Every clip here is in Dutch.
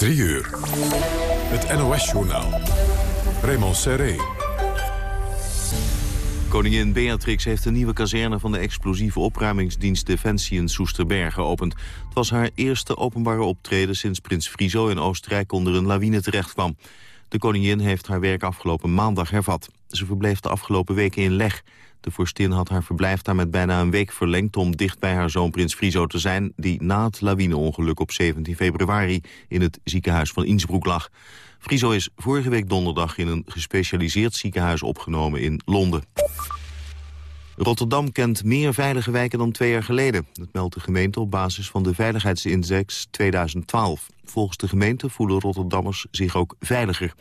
3 uur. Het NOS-journaal. Raymond Serré. Koningin Beatrix heeft een nieuwe kazerne van de explosieve opruimingsdienst Defensie in Soesterberg geopend. Het was haar eerste openbare optreden sinds prins Friso in Oostenrijk onder een lawine terechtkwam. De koningin heeft haar werk afgelopen maandag hervat. Ze verbleef de afgelopen weken in Leg. De vorstin had haar verblijf daar met bijna een week verlengd... om dicht bij haar zoon prins Friso te zijn... die na het lawineongeluk op 17 februari in het ziekenhuis van Innsbruck lag. Friso is vorige week donderdag in een gespecialiseerd ziekenhuis opgenomen in Londen. Rotterdam kent meer veilige wijken dan twee jaar geleden. Dat meldt de gemeente op basis van de Veiligheidsindex 2012. Volgens de gemeente voelen Rotterdammers zich ook veiliger.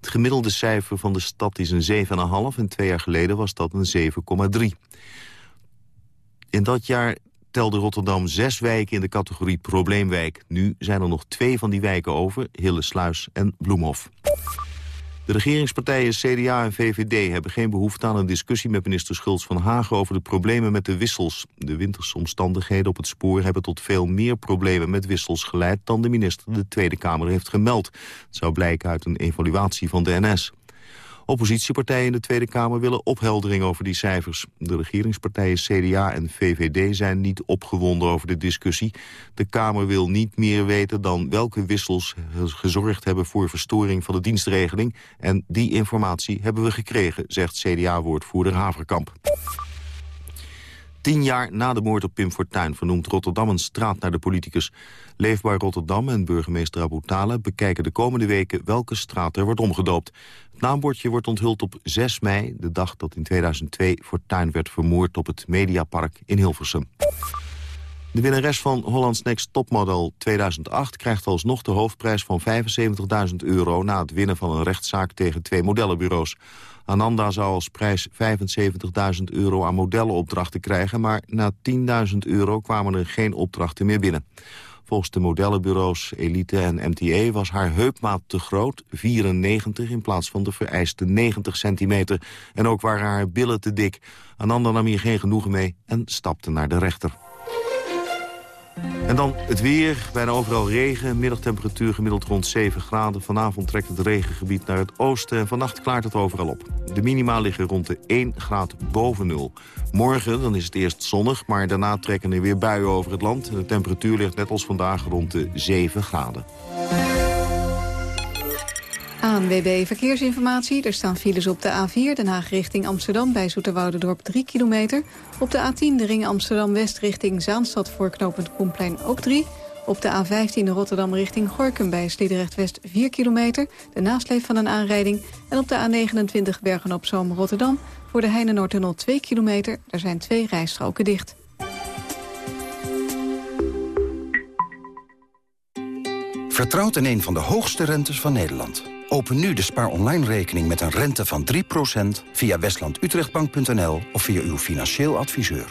Het gemiddelde cijfer van de stad is een 7,5 en twee jaar geleden was dat een 7,3. In dat jaar telde Rotterdam zes wijken in de categorie probleemwijk. Nu zijn er nog twee van die wijken over, Hillesluis en Bloemhof. De regeringspartijen CDA en VVD hebben geen behoefte aan een discussie met minister Schultz van Hagen over de problemen met de wissels. De winterse omstandigheden op het spoor hebben tot veel meer problemen met wissels geleid dan de minister de Tweede Kamer heeft gemeld. Het zou blijken uit een evaluatie van de NS. Oppositiepartijen in de Tweede Kamer willen opheldering over die cijfers. De regeringspartijen CDA en VVD zijn niet opgewonden over de discussie. De Kamer wil niet meer weten dan welke wissels gezorgd hebben voor verstoring van de dienstregeling. En die informatie hebben we gekregen, zegt CDA-woordvoerder Haverkamp. Tien jaar na de moord op Pim Fortuyn vernoemt Rotterdam een straat naar de politicus. Leefbaar Rotterdam en burgemeester Abu bekijken de komende weken welke straat er wordt omgedoopt. Het naambordje wordt onthuld op 6 mei, de dag dat in 2002 Fortuyn werd vermoord op het Mediapark in Hilversum. De winnares van Hollands Next Topmodel 2008 krijgt alsnog de hoofdprijs van 75.000 euro... na het winnen van een rechtszaak tegen twee modellenbureaus. Ananda zou als prijs 75.000 euro aan modellenopdrachten krijgen... maar na 10.000 euro kwamen er geen opdrachten meer binnen. Volgens de modellenbureaus Elite en MTA was haar heupmaat te groot, 94 in plaats van de vereiste 90 centimeter. En ook waren haar billen te dik. Ananda nam hier geen genoegen mee en stapte naar de rechter. En dan het weer. Bijna overal regen. Middagtemperatuur gemiddeld rond 7 graden. Vanavond trekt het regengebied naar het oosten. En vannacht klaart het overal op. De minima liggen rond de 1 graad boven nul. Morgen dan is het eerst zonnig, maar daarna trekken er weer buien over het land. De temperatuur ligt net als vandaag rond de 7 graden. ANWB Verkeersinformatie. Er staan files op de A4 Den Haag richting Amsterdam... bij Zoeterwoudendorp 3 kilometer. Op de A10 de ring Amsterdam-West richting Zaanstad... voor knooppunt Koenplein ook 3. Op de A15 Rotterdam richting Gorkum bij Sliedrecht-West 4 kilometer. De nasleep van een aanrijding. En op de A29 Bergen-op-Zoom Rotterdam... voor de Heinenoordtunnel 2 kilometer. Er zijn twee rijstroken dicht. Vertrouwt in een van de hoogste rentes van Nederland. Open nu de spaar online rekening met een rente van 3% via westlandutrechtbank.nl of via uw financieel adviseur.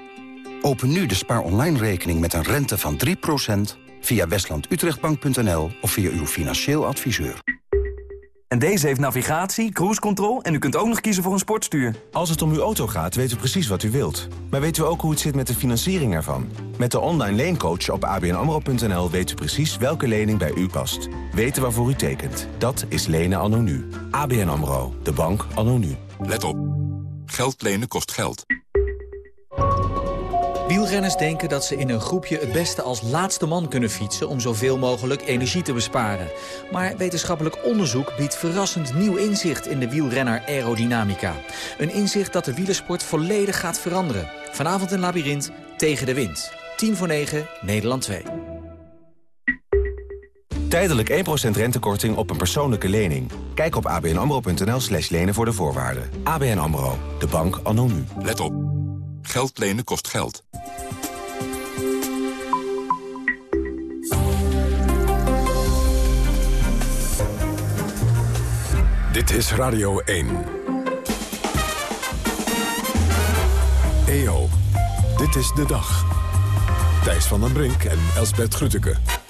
Open nu de spaar online rekening met een rente van 3% via westlandutrechtbank.nl of via uw financieel adviseur. En deze heeft navigatie, cruise control en u kunt ook nog kiezen voor een sportstuur. Als het om uw auto gaat, weten we precies wat u wilt. Maar weten we ook hoe het zit met de financiering ervan? Met de online leencoach op abnamro.nl weet u precies welke lening bij u past. Weten waarvoor u tekent. Dat is lenen anno nu. ABN AMRO, de bank anno nu. Let op. Geld lenen kost geld. Wielrenners denken dat ze in een groepje het beste als laatste man kunnen fietsen... om zoveel mogelijk energie te besparen. Maar wetenschappelijk onderzoek biedt verrassend nieuw inzicht... in de wielrenner aerodynamica. Een inzicht dat de wielersport volledig gaat veranderen. Vanavond een labyrint tegen de wind. 10 voor 9, Nederland 2. Tijdelijk 1% rentekorting op een persoonlijke lening. Kijk op abnamro.nl slash lenen voor de voorwaarden. ABN AMRO, de bank anno nu. Let op. Geld lenen kost geld. Dit is Radio 1. EO, dit is de dag. Thijs van den Brink en Elsbert Grütke.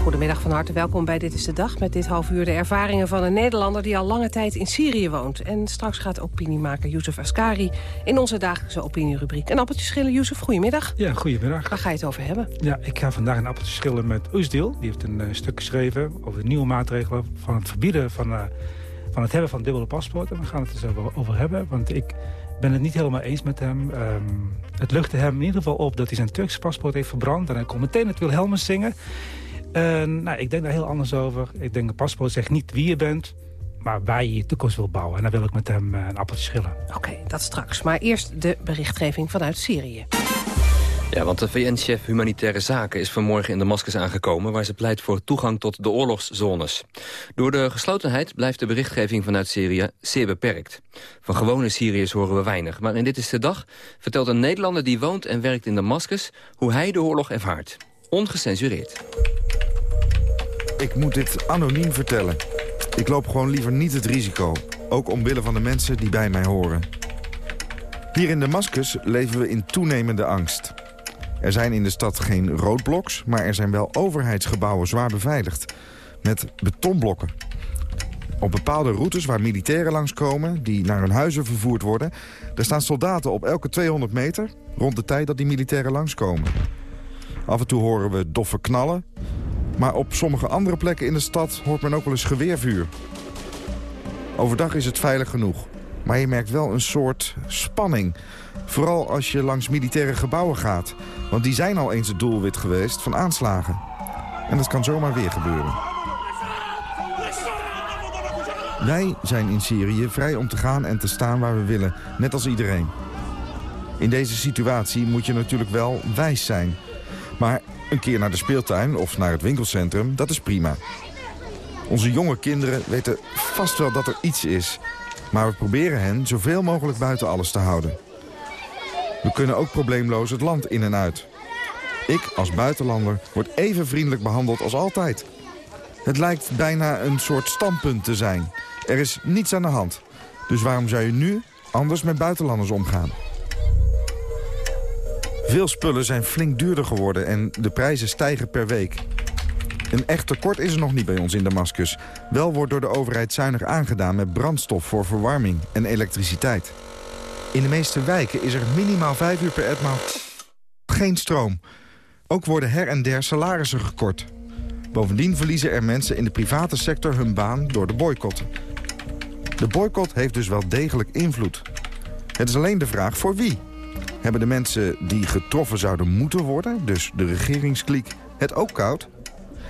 Goedemiddag van harte welkom bij Dit is de Dag. Met dit half uur de ervaringen van een Nederlander die al lange tijd in Syrië woont. En straks gaat opiniemaker Youssef Askari in onze dagelijkse opinierubriek. Een appeltje schillen, Youssef, goedemiddag. Ja, goedemiddag. Waar ga je het over hebben? Ja, ik ga vandaag een appeltje schillen met Oesdeel. Die heeft een uh, stuk geschreven over de nieuwe maatregelen van het verbieden van, uh, van het hebben van dubbele paspoorten. We gaan het er zo over hebben, want ik ben het niet helemaal eens met hem. Um, het luchtte hem in ieder geval op dat hij zijn Turkse paspoort heeft verbrand. En hij kon meteen het Wilhelmus zingen. Uh, nou, ik denk daar heel anders over. Ik denk een paspoort zegt niet wie je bent, maar waar je je toekomst wil bouwen. En daar wil ik met hem uh, een appeltje schillen. Oké, okay, dat straks. Maar eerst de berichtgeving vanuit Syrië. Ja, want de VN-chef Humanitaire Zaken is vanmorgen in Damascus aangekomen... waar ze pleit voor toegang tot de oorlogszones. Door de geslotenheid blijft de berichtgeving vanuit Syrië zeer beperkt. Van gewone Syriërs horen we weinig. Maar in Dit is de Dag vertelt een Nederlander die woont en werkt in Damascus... hoe hij de oorlog ervaart. Ongecensureerd. Ik moet dit anoniem vertellen. Ik loop gewoon liever niet het risico. Ook omwille van de mensen die bij mij horen. Hier in Damascus leven we in toenemende angst. Er zijn in de stad geen roodbloks, maar er zijn wel overheidsgebouwen zwaar beveiligd. Met betonblokken. Op bepaalde routes waar militairen langskomen, die naar hun huizen vervoerd worden... daar staan soldaten op elke 200 meter, rond de tijd dat die militairen langskomen. Af en toe horen we doffe knallen, maar op sommige andere plekken in de stad hoort men ook wel eens geweervuur. Overdag is het veilig genoeg. Maar je merkt wel een soort spanning. Vooral als je langs militaire gebouwen gaat. Want die zijn al eens het doelwit geweest van aanslagen. En dat kan zomaar weer gebeuren. Wij zijn in Syrië vrij om te gaan en te staan waar we willen. Net als iedereen. In deze situatie moet je natuurlijk wel wijs zijn. Maar een keer naar de speeltuin of naar het winkelcentrum, dat is prima. Onze jonge kinderen weten vast wel dat er iets is. Maar we proberen hen zoveel mogelijk buiten alles te houden. We kunnen ook probleemloos het land in en uit. Ik als buitenlander word even vriendelijk behandeld als altijd. Het lijkt bijna een soort standpunt te zijn. Er is niets aan de hand. Dus waarom zou je nu anders met buitenlanders omgaan? Veel spullen zijn flink duurder geworden en de prijzen stijgen per week. Een echt tekort is er nog niet bij ons in Damascus. Wel wordt door de overheid zuinig aangedaan met brandstof voor verwarming en elektriciteit. In de meeste wijken is er minimaal vijf uur per etmaal geen stroom. Ook worden her en der salarissen gekort. Bovendien verliezen er mensen in de private sector hun baan door de boycotten. De boycott heeft dus wel degelijk invloed. Het is alleen de vraag voor wie. Hebben de mensen die getroffen zouden moeten worden, dus de regeringskliek, het ook koud?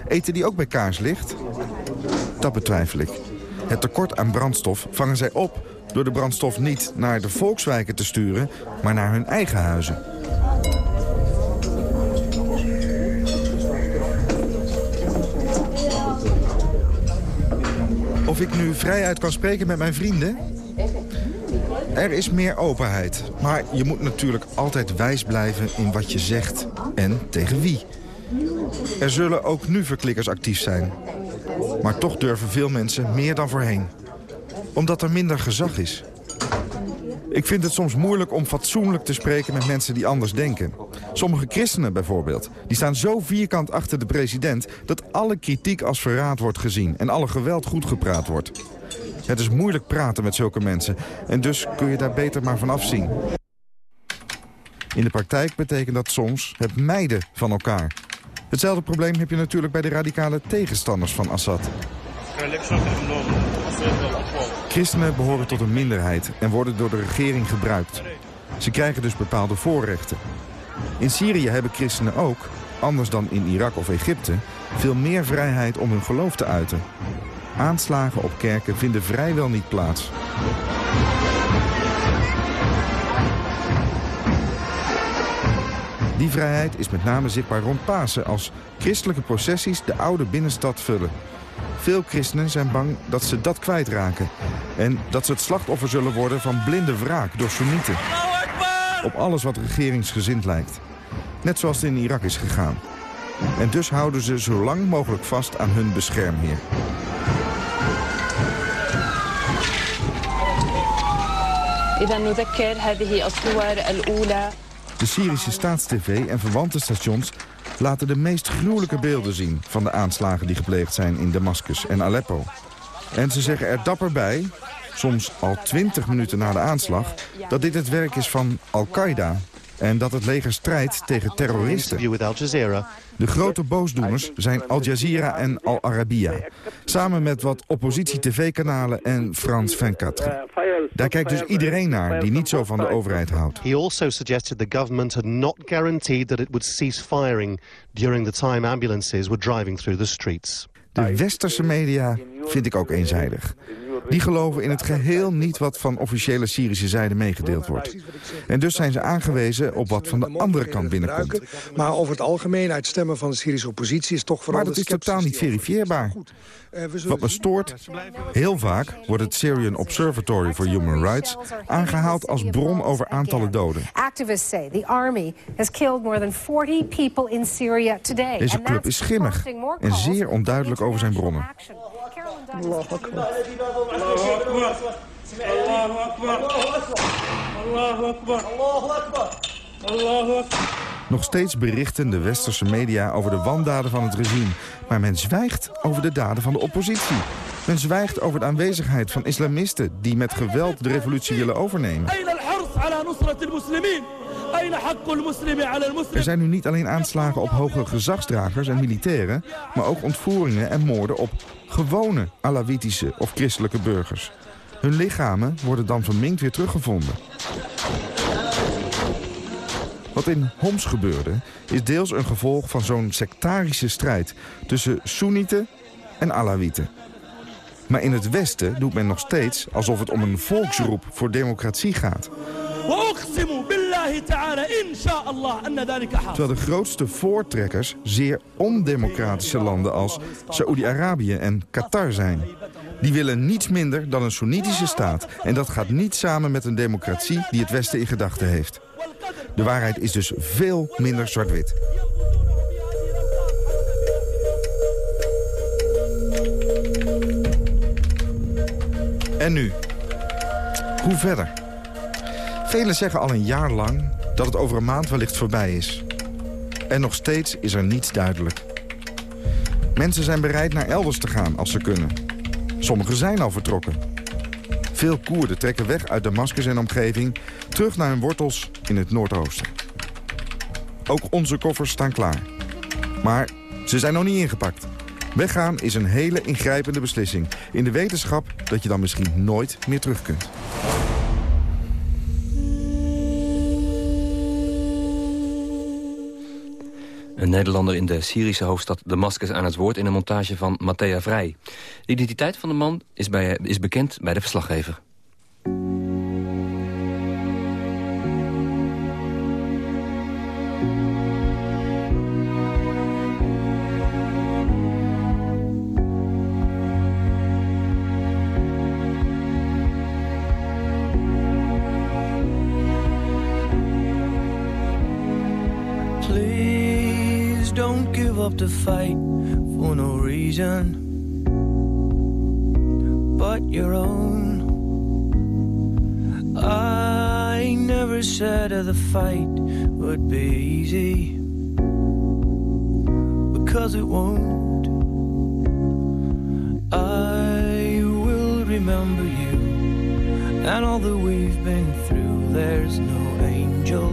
Eten die ook bij kaarslicht? Dat betwijfel ik. Het tekort aan brandstof vangen zij op door de brandstof niet naar de volkswijken te sturen, maar naar hun eigen huizen. Of ik nu vrijuit kan spreken met mijn vrienden? Er is meer openheid, maar je moet natuurlijk altijd wijs blijven in wat je zegt en tegen wie. Er zullen ook nu verklikkers actief zijn. Maar toch durven veel mensen meer dan voorheen. Omdat er minder gezag is. Ik vind het soms moeilijk om fatsoenlijk te spreken met mensen die anders denken. Sommige christenen bijvoorbeeld, die staan zo vierkant achter de president... dat alle kritiek als verraad wordt gezien en alle geweld goed gepraat wordt. Het is moeilijk praten met zulke mensen en dus kun je daar beter maar van afzien. In de praktijk betekent dat soms het mijden van elkaar. Hetzelfde probleem heb je natuurlijk bij de radicale tegenstanders van Assad. Christenen behoren tot een minderheid en worden door de regering gebruikt. Ze krijgen dus bepaalde voorrechten. In Syrië hebben christenen ook, anders dan in Irak of Egypte... veel meer vrijheid om hun geloof te uiten. Aanslagen op kerken vinden vrijwel niet plaats. Die vrijheid is met name zichtbaar rond Pasen... als christelijke processies de oude binnenstad vullen. Veel christenen zijn bang dat ze dat kwijtraken. En dat ze het slachtoffer zullen worden van blinde wraak door Soenieten. Op alles wat regeringsgezind lijkt. Net zoals het in Irak is gegaan. En dus houden ze zo lang mogelijk vast aan hun beschermheer. De Syrische staatstv en verwante stations laten de meest gruwelijke beelden zien... van de aanslagen die gepleegd zijn in Damascus en Aleppo. En ze zeggen er dapper bij, soms al twintig minuten na de aanslag... dat dit het werk is van Al-Qaeda en dat het leger strijdt tegen terroristen. De grote boosdoeners zijn Al Jazeera en Al Arabiya. Samen met wat oppositie-tv-kanalen en Frans 24. Daar kijkt dus iedereen naar die niet zo van de overheid houdt. He also suggested the government had not guaranteed that it would cease firing during the time ambulances were driving through the streets. De westerse media vind ik ook eenzijdig. Die geloven in het geheel niet wat van officiële Syrische zijde meegedeeld wordt. En dus zijn ze aangewezen op wat van de andere kant binnenkomt. Maar over het algemeen uit stemmen van de Syrische oppositie is toch vooral... Maar dat is totaal niet verifieerbaar. Wat me stoort, heel vaak wordt het Syrian Observatory for Human Rights aangehaald als bron over aantallen doden. Activists say the army has killed more than 40 people in Syria today. Deze club is schimmig en zeer onduidelijk over zijn bronnen. Allah Akbar. Nog steeds berichten de westerse media over de wandaden van het regime. Maar men zwijgt over de daden van de oppositie. Men zwijgt over de aanwezigheid van islamisten... die met geweld de revolutie willen overnemen. Er zijn nu niet alleen aanslagen op hoge gezagsdragers en militairen... maar ook ontvoeringen en moorden op gewone Alawitische of christelijke burgers. Hun lichamen worden dan verminkt weer teruggevonden. Wat in Homs gebeurde is deels een gevolg van zo'n sectarische strijd... tussen Soenieten en Alawieten. Maar in het Westen doet men nog steeds alsof het om een volksroep voor democratie gaat. Terwijl de grootste voortrekkers zeer ondemocratische landen als Saoedi-Arabië en Qatar zijn. Die willen niets minder dan een Soenitische staat. En dat gaat niet samen met een democratie die het Westen in gedachten heeft. De waarheid is dus veel minder zwart-wit. En nu? Hoe verder? Velen zeggen al een jaar lang dat het over een maand wellicht voorbij is. En nog steeds is er niets duidelijk. Mensen zijn bereid naar elders te gaan als ze kunnen. Sommigen zijn al vertrokken. Veel Koerden trekken weg uit Damascus en omgeving... terug naar hun wortels in het Noordoosten. Ook onze koffers staan klaar. Maar ze zijn nog niet ingepakt. Weggaan is een hele ingrijpende beslissing. In de wetenschap dat je dan misschien nooit meer terug kunt. Een Nederlander in de Syrische hoofdstad Damascus aan het woord... in een montage van Matthea Vrij. De identiteit van de man is, bij, is bekend bij de verslaggever. To fight for no reason but your own. I never said that the fight would be easy because it won't. I will remember you and all that we've been through. There's no angel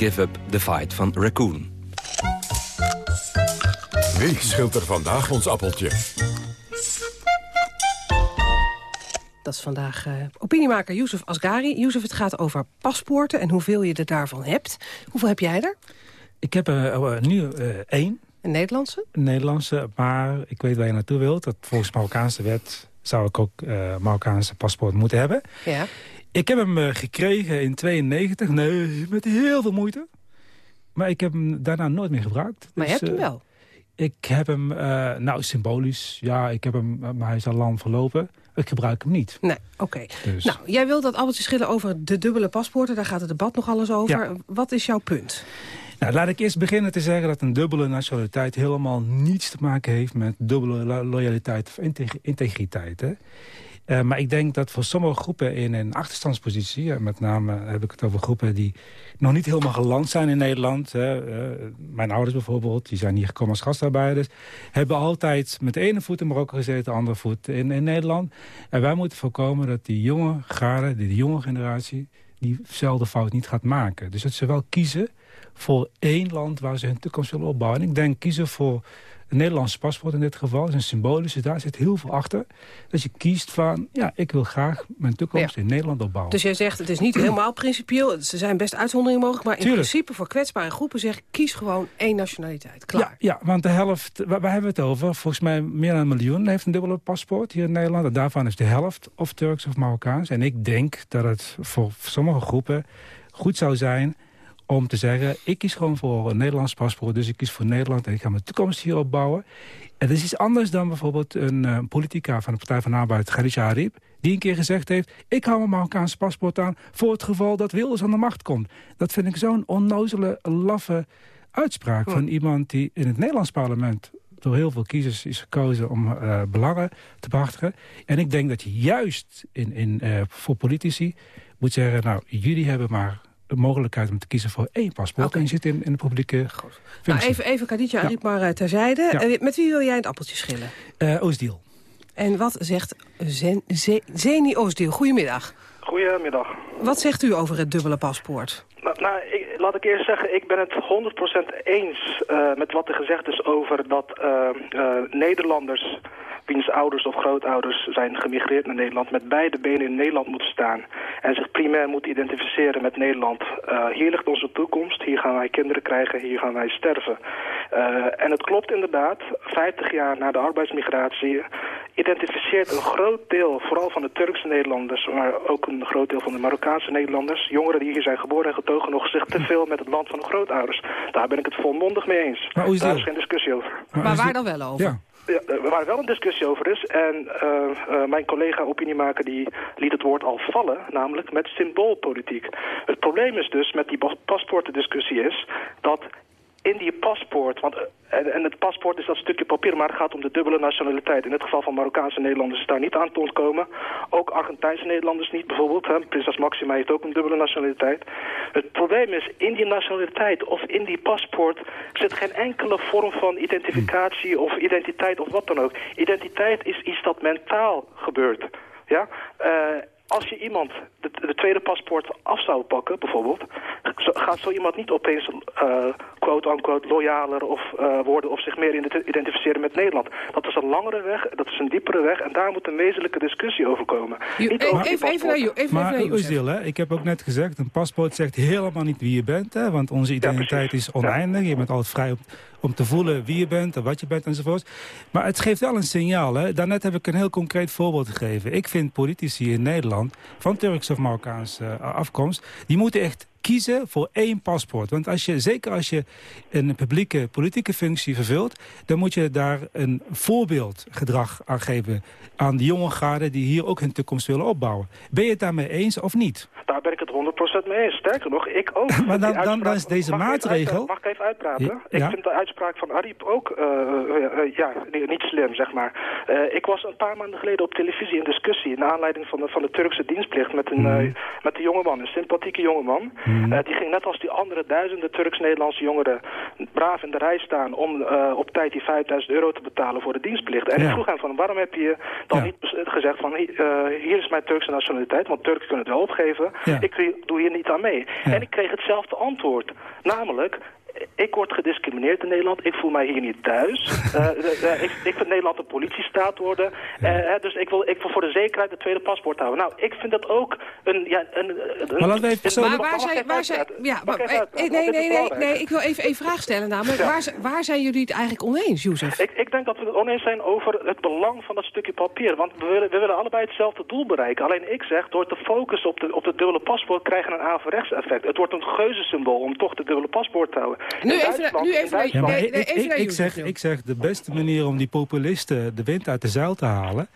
Give Up the Fight van Raccoon. Wie schilt er vandaag ons appeltje? Dat is vandaag eh, opiniemaker Youssef Asgari. Youssef, het gaat over paspoorten en hoeveel je er daarvan hebt. Hoeveel heb jij er? Ik heb er eh, nu eh, één. Een Nederlandse? Een Nederlandse, maar ik weet waar je naartoe wilt. Dat volgens Marokkaanse wet zou ik ook eh Marokkaanse paspoort moeten hebben. Ja. Ik heb hem eh, gekregen in 92, nee, met heel veel moeite. Maar ik heb hem daarna nooit meer gebruikt. Maar je Dus, hebt hem eh, wel. Ik heb hem, eh, nou symbolisch, ja, ik heb hem, maar hij is al lang verlopen. Ik gebruik hem niet. Nee, oké. Dus- Nou, jij wilt dat appeltje schillen over de dubbele paspoorten. Daar gaat het debat nog alles over. Ja. Wat is jouw punt? Nou, laat ik eerst beginnen te zeggen dat een dubbele nationaliteit helemaal niets te maken heeft met dubbele lo- loyaliteit of integ- integriteit. Hè? Eh, maar ik denk dat voor sommige groepen in een achterstandspositie... en met name heb ik het over groepen die nog niet helemaal geland zijn in Nederland. Hè, eh, mijn ouders bijvoorbeeld, die zijn hier gekomen als gastarbeiders... hebben altijd met de ene voet in Marokko gezeten, de andere voet in, in Nederland. En wij moeten voorkomen dat die jonge garen, die, die jonge generatie... diezelfde fout niet gaat maken. Dus dat ze wel kiezen voor één land waar ze hun toekomst willen opbouwen. En ik denk kiezen voor een Nederlands paspoort in dit geval. is een symbolische, daar zit heel veel achter. Dat je kiest van, ja, ik wil graag mijn toekomst in Nederland opbouwen. Dus jij zegt, het is niet helemaal principieel. Er zijn best uitzonderingen mogelijk. Maar in Tuurlijk. principe voor kwetsbare groepen zeg ik... kies gewoon één nationaliteit. Klaar. Ja, ja, want de helft, waar, waar hebben we het over? Volgens mij meer dan een miljoen heeft een dubbele paspoort hier in Nederland. En daarvan is de helft of Turks of Marokkaans. En ik denk dat het voor sommige groepen goed zou zijn om te zeggen... ik kies gewoon voor een Nederlands paspoort, dus ik kies voor Nederland... en ik ga mijn toekomst hier opbouwen. En dat is iets anders dan bijvoorbeeld een eh, politica van de Partij van de Arbeid, Khadija Arib... die een keer gezegd heeft, ik hou mijn Marokkaanse paspoort aan... voor het geval dat Wilders aan de macht komt. Dat vind ik zo'n onnozele, laffe uitspraak van iemand die in het Nederlands parlement door heel veel kiezers is gekozen om eh, belangen te behartigen. En ik denk dat je juist in, in, eh, voor politici moet zeggen... nou, jullie hebben maar de mogelijkheid om te kiezen voor één paspoort. En je zit in, in de publieke Nou, even, even Khadija Ja. Maar eh, terzijde. Ja. Eh, met wie wil jij het appeltje schillen? Eh, Oostdeal. En wat zegt Zen, Ze- Zeni Oostdeel? Goedemiddag. Goedemiddag. Wat zegt u over het dubbele paspoort? Nou, nou, ik, laat ik eerst zeggen, ik ben het 100% eens eh, met wat er gezegd is over dat eh, eh, Nederlanders, wiens ouders of grootouders zijn gemigreerd naar Nederland, met beide benen in Nederland moeten staan en zich primair moeten identificeren met Nederland. Hier ligt onze toekomst, hier gaan wij kinderen krijgen, hier gaan wij sterven. En het klopt inderdaad, 50 jaar na de arbeidsmigratie identificeert een groot deel, vooral van de Turkse Nederlanders, maar ook een groot deel van de Marokkaanse Nederlanders, jongeren die hier zijn geboren en nog zich te veel met het land van hun grootouders. Daar ben ik het volmondig mee eens. Maar hoe is Daar is geen discussie over. Maar waar dan wel over? Ja. Ja, eh, waar wel een discussie over is, en eh, eh, mijn collega opiniemaker die liet het woord al vallen, namelijk met symboolpolitiek. Het probleem is dus met die pas- paspoortendiscussie is dat in die paspoort, want en, en, het paspoort is dat stukje papier, maar het gaat om de dubbele nationaliteit. In het geval van Marokkaanse Nederlanders is daar niet aan te ontkomen. Ook Argentijnse Nederlanders niet bijvoorbeeld. Hè. Prinses Maxima heeft ook een dubbele nationaliteit. Het probleem is, in die nationaliteit of in die paspoort zit geen enkele vorm van identificatie of identiteit of wat dan ook. Identiteit is iets dat mentaal gebeurt. Ja? Uh, als je iemand de, de, tweede paspoort af zou pakken, bijvoorbeeld... gaat zo iemand niet opeens uh, quote-unquote loyaler of, uh, worden... of zich meer identificeren met Nederland. Dat is een langere weg, dat is een diepere weg... en daar moet een wezenlijke discussie over komen. niet over even, even naar jou, even maar Oesdeel, hè, ik heb ook net gezegd... een paspoort zegt helemaal niet wie je bent, hè, want onze identiteit is oneindig. Je bent altijd vrij op om te voelen wie je bent en wat je bent enzovoort. Maar het geeft wel een signaal. Hè. Daarnet heb ik een heel concreet voorbeeld gegeven. Ik vind politici in Nederland van Turks of Marokkaanse uh, afkomst... die moeten echt kiezen voor één paspoort. Want als je, zeker als je een publieke politieke functie vervult... dan moet je daar een voorbeeldgedrag aan geven... aan de jonge garde die hier ook hun toekomst willen opbouwen. Ben je het daarmee eens of niet? Daar ben ik het 100% mee eens. Sterker nog, ik ook. maar dan, dan, dan, is deze maatregel... mag ik even uitpraten? Ik vind de uitspraak van Ariep ook uh, uh, ja, niet slim, zeg maar. Ik was een paar maanden geleden op televisie in discussie... naar aanleiding van de, van de Turkse dienstplicht met een, mm. met een jongeman, een sympathieke jongeman... Mm. die ging net als die andere duizenden Turks-Nederlandse jongeren... braaf in de rij staan om op tijd die 5000 euro te betalen voor de dienstplicht. En ja. ik vroeg hem van, waarom heb je dan ja. niet gezegd van... hier is mijn Turkse nationaliteit, want Turken kunnen het wel opgeven... Ik doe hier niet aan mee. En ik kreeg hetzelfde antwoord. Namelijk, ik word gediscrimineerd in Nederland. Ik voel mij hier niet thuis. uh, uh, ik, ik, vind Nederland een politiestaat worden. Uh, dus ik wil, ik wil voor de zekerheid het tweede paspoort houden. Nou, ik vind dat ook een... Ja, een, een maar laten we even zo... Maar waar zijn... Waar zijn ja, maar, nee, nee, nee, nee, ik wil even een vraag stellen namelijk. Ja. Waar, waar zijn jullie het eigenlijk oneens, Jozef? Ik, ik denk dat we het oneens zijn over het belang van dat stukje papier. Want we willen, we willen allebei hetzelfde doel bereiken. Alleen ik zeg, door te focussen op, de, op het dubbele paspoort... krijgen we een averechts effect. Het wordt een geuzensymbool om toch de dubbele paspoort te houden. Nu even, nu even, ja, nee, nee, even ik, ik, zeg, ik zeg, de beste manier om die populisten de wind uit de zeil te halen...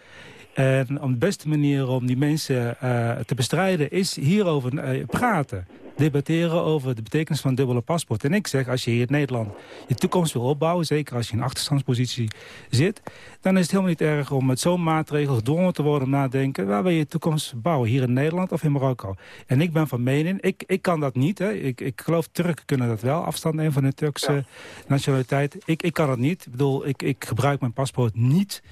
En om de beste manier om die mensen uh, te bestrijden is hierover uh, praten debatteren over de betekenis van dubbele paspoort. En ik zeg, als je hier in Nederland je toekomst wil opbouwen... zeker als je in een achterstandspositie zit... dan is het helemaal niet erg om met zo'n maatregel gedwongen te worden... om nadenken, waar wil je toekomst bouwen? Hier in Nederland of in Marokko? En ik ben van mening, ik, ik kan dat niet. Hè. Ik, ik geloof Turken kunnen dat wel, afstand nemen van de Turkse nationaliteit. Ik, ik kan dat niet. Ik bedoel, ik, ik gebruik mijn paspoort niet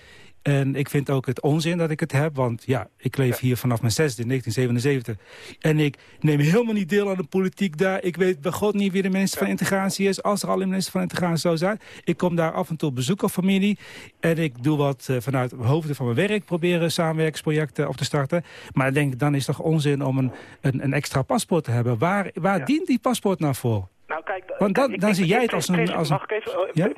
en ik vind ook het onzin dat ik het heb. Want ja, ik leef hier vanaf mijn zesde in 1977. En ik neem helemaal niet deel aan de politiek daar. Ik weet bij God niet wie de minister van Integratie is. Als er al een minister van Integratie zou zijn. Ik kom daar af en toe op bezoek of familie. En ik doe wat uh, vanuit hoofden van mijn werk. Proberen samenwerksprojecten op te starten. Maar ik denk, dan is het toch onzin om een, een, een extra paspoort te hebben. Waar, waar dient die paspoort nou voor? Nou, kijk, Want dan, dan zie jij het als een... Als een... Mag ik even, oh, ja?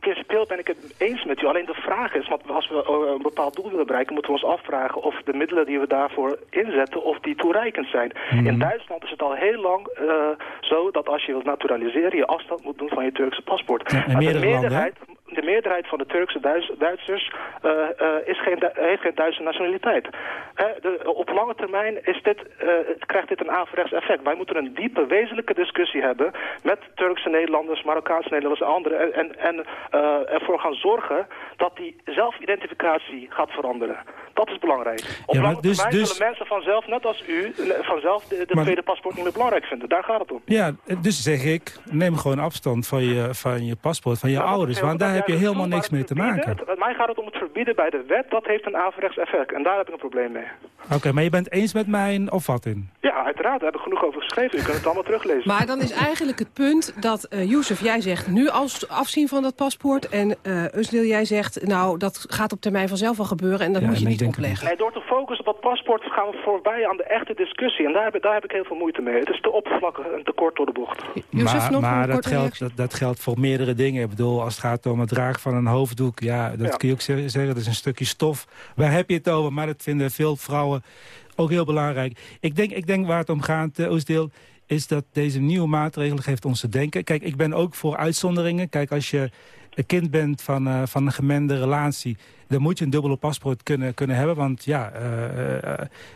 ben ik het eens met u. Alleen de vraag is, want als we oh, een bepaald doel willen bereiken... moeten we ons afvragen of de middelen die we daarvoor inzetten... of die toereikend zijn. Mhm. In Duitsland is het al heel lang uh, zo dat als je wilt naturaliseren... je afstand moet doen van je Turkse paspoort. Ja, maar de meerderheid, de meerderheid van de Turkse Duits, Duitsers uh, uh, is geen, heeft geen Duitse nationaliteit. De, op lange termijn is dit, uh, krijgt dit een averechts effect. Wij moeten een diepe, wezenlijke discussie hebben met Turkse Nederlanders, Marokkaanse Nederlanders en anderen. En, en ervoor gaan zorgen dat die zelfidentificatie gaat veranderen. Dat is belangrijk. Op ja, lange dus, termijn dus... zullen mensen vanzelf, net als u, vanzelf de, de maar... tweede paspoort niet meer belangrijk vinden. Daar gaat het om. Ja, dus zeg ik, neem gewoon afstand van je, van je paspoort, van je ouders. Want daar heb je helemaal niks mee te maken. Het, mij gaat het om het verbieden bij de wet. Dat heeft een averechts effect. En daar heb ik een probleem mee. Oké, okay, maar je bent eens met mijn opvatting? Ja, uiteraard. Daar heb ik genoeg over geschreven. U kunt het allemaal teruglezen. Maar dan is eigenlijk het punt dat, uh, Youssef, jij zegt nu als afzien van dat paspoort. En uh, Usdil, jij zegt, nou, dat gaat op termijn vanzelf wel gebeuren. En dat ja, moet je niet ik opleggen. Nee, door te focussen op dat paspoort gaan we voorbij aan de echte discussie. En daar heb, daar heb ik heel veel moeite mee. Het is te oppervlakkig en te kort door de bocht. Maar nog maar een dat, geldt, dat, dat geldt voor meerdere dingen. Ik bedoel, als het gaat om het dragen van een hoofddoek... ja, dat Ja. kun je ook zeggen, dat is een stukje stof. Waar heb je het over? Maar dat vinden veel vrouwen ook heel belangrijk. Ik denk, ik denk waar het om gaat, uh, Oosdeel is dat deze nieuwe maatregel geeft ons te denken. Kijk, ik ben ook voor uitzonderingen. Kijk, als je een kind bent van, uh, van een gemengde relatie... dan moet je een dubbele paspoort kunnen, kunnen hebben. Want ja, uh, uh,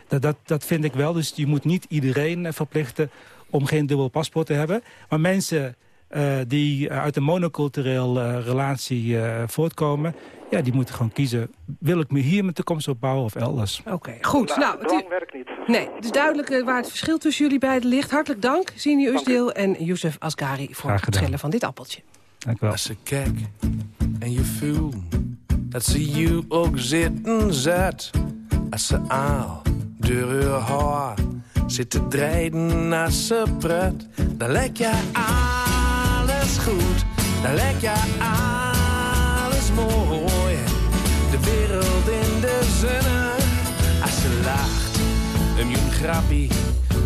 dat, dat, dat vind ik wel. Dus je moet niet iedereen verplichten om geen dubbel paspoort te hebben. Maar mensen eh, die uit een monocultureel uh, relatie uh, voortkomen... ja, die moeten gewoon kiezen, wil ik me hier mijn toekomst opbouwen of elders? Oké, goed. Nou, nou dwang werkt niet. Nee, het is duidelijk waar het verschil tussen jullie beiden ligt. Hartelijk dank, Zini Usdeel en Youssef Asgari... voor het schillen van dit appeltje. Dank u wel. Als je kijkt en je voelt dat ze je ook zitten zet... als ze aal door haar haar zit te draaien als ze pret... dan lijkt je goed, dan lijkt je alles mooi. De wereld in de zonne, als ze lacht, een jong grappie...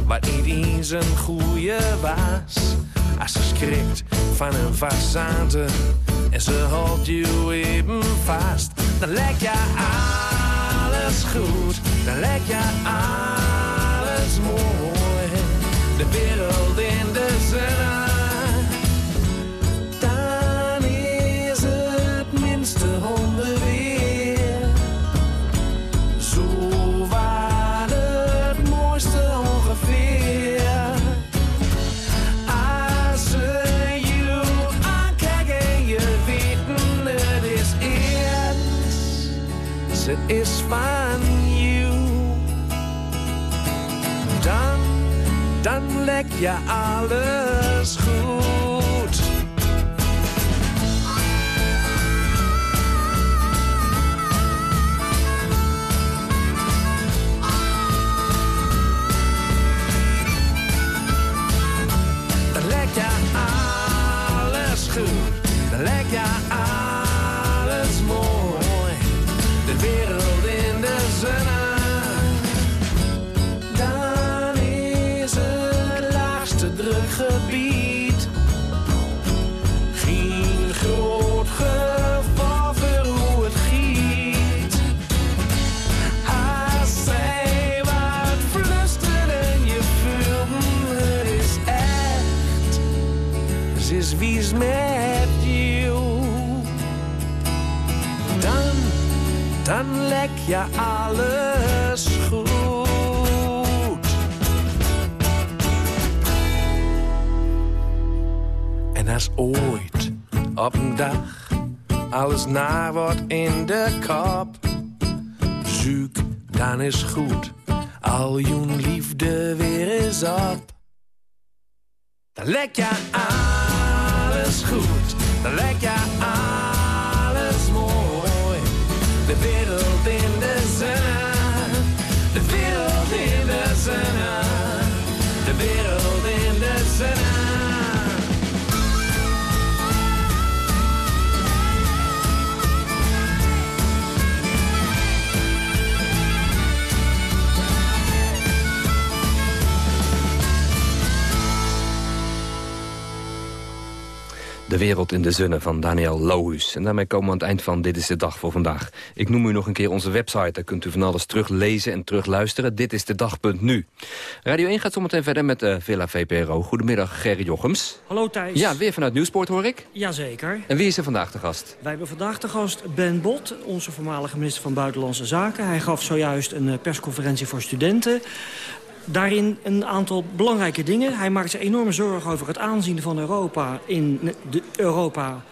wat niet eens een goeie was. Als ze schrikt van een façade en ze houdt je even vast... dan lijkt je alles goed, dan lijkt je alles mooi. De wereld in is van you. Dan, dan lek je alles zonne van Daniel Lohuus. En daarmee komen we aan het eind van Dit is de Dag voor vandaag. Ik noem u nog een keer onze website. Daar kunt u van alles teruglezen en terugluisteren. Dit is de dag.nu. Radio 1 gaat zometeen verder met uh, Villa VPRO. Goedemiddag, Gerry Jochems. Hallo Thijs. Ja, weer vanuit Nieuwsport hoor ik. Jazeker. En wie is er vandaag de gast? Wij hebben vandaag de gast Ben Bot, onze voormalige minister van Buitenlandse Zaken. Hij gaf zojuist een uh, persconferentie voor studenten. Daarin een aantal belangrijke dingen. Hij maakt zich enorme zorgen over het aanzien van Europa in de Europa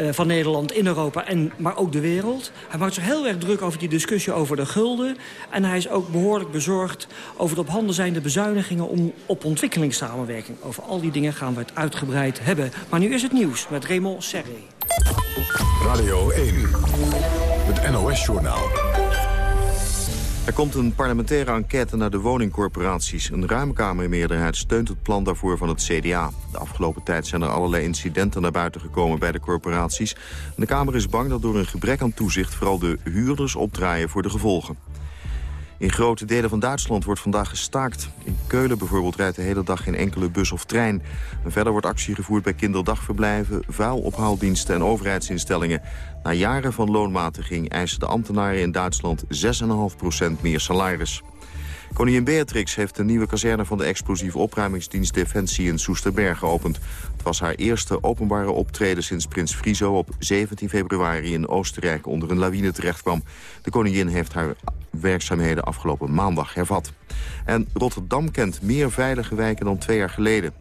uh, van Nederland in Europa, en, maar ook de wereld. Hij maakt zich heel erg druk over die discussie over de gulden. En hij is ook behoorlijk bezorgd over de op handen zijnde bezuinigingen om, op ontwikkelingssamenwerking. Over al die dingen gaan we het uitgebreid hebben. Maar nu is het nieuws met Raymond Serré. Radio 1, het NOS-journaal. Er komt een parlementaire enquête naar de woningcorporaties. Een ruimkamermeerderheid steunt het plan daarvoor van het CDA. De afgelopen tijd zijn er allerlei incidenten naar buiten gekomen bij de corporaties. De Kamer is bang dat door een gebrek aan toezicht... vooral de huurders opdraaien voor de gevolgen. In grote delen van Duitsland wordt vandaag gestaakt. In Keulen bijvoorbeeld rijdt de hele dag geen enkele bus of trein. Verder wordt actie gevoerd bij kinderdagverblijven, vuilophaaldiensten en overheidsinstellingen. Na jaren van loonmatiging eisen de ambtenaren in Duitsland 6,5% meer salaris. Koningin Beatrix heeft de nieuwe kazerne van de explosieve opruimingsdienst Defensie in Soesterberg geopend. Het was haar eerste openbare optreden sinds prins Friso op 17 februari in Oostenrijk onder een lawine terechtkwam. De koningin heeft haar werkzaamheden afgelopen maandag hervat. En Rotterdam kent meer veilige wijken dan twee jaar geleden.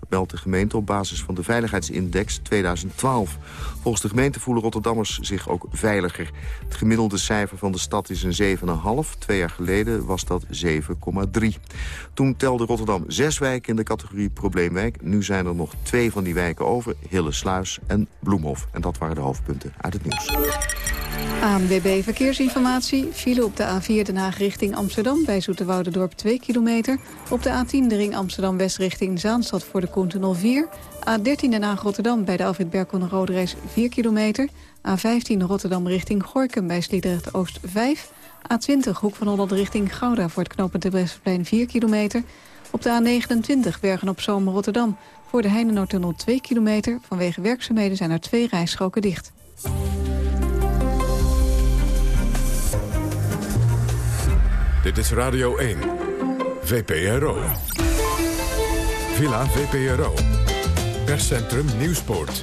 Dat meldt de gemeente op basis van de Veiligheidsindex 2012. Volgens de gemeente voelen Rotterdammers zich ook veiliger. Het gemiddelde cijfer van de stad is een 7,5. Twee jaar geleden was dat 7,3. Toen telde Rotterdam zes wijken in de categorie probleemwijk. Nu zijn er nog twee van die wijken over, Hillesluis en Bloemhof. En dat waren de hoofdpunten uit het nieuws. ANWB Verkeersinformatie. File op de A4 Den Haag richting Amsterdam bij Zoeterwoudendorp 2 kilometer. Op de A10 de ring Amsterdam-West richting Zaanstad voor de Koentunnel 4. A13 Den Haag Rotterdam bij de Alfred Roodreis 4 kilometer. A15 Rotterdam richting Gorkum bij Sliedrecht Oost 5. A20 Hoek van Holland richting Gouda voor het knooppunt de Bresseplein 4 kilometer. Op de A29 Bergen op Zoom Rotterdam voor de Heinenoordtunnel 2 kilometer. Vanwege werkzaamheden zijn er twee rijstroken dicht. Dit is Radio 1. VPRO. Villa VPRO. Perscentrum Nieuwspoort.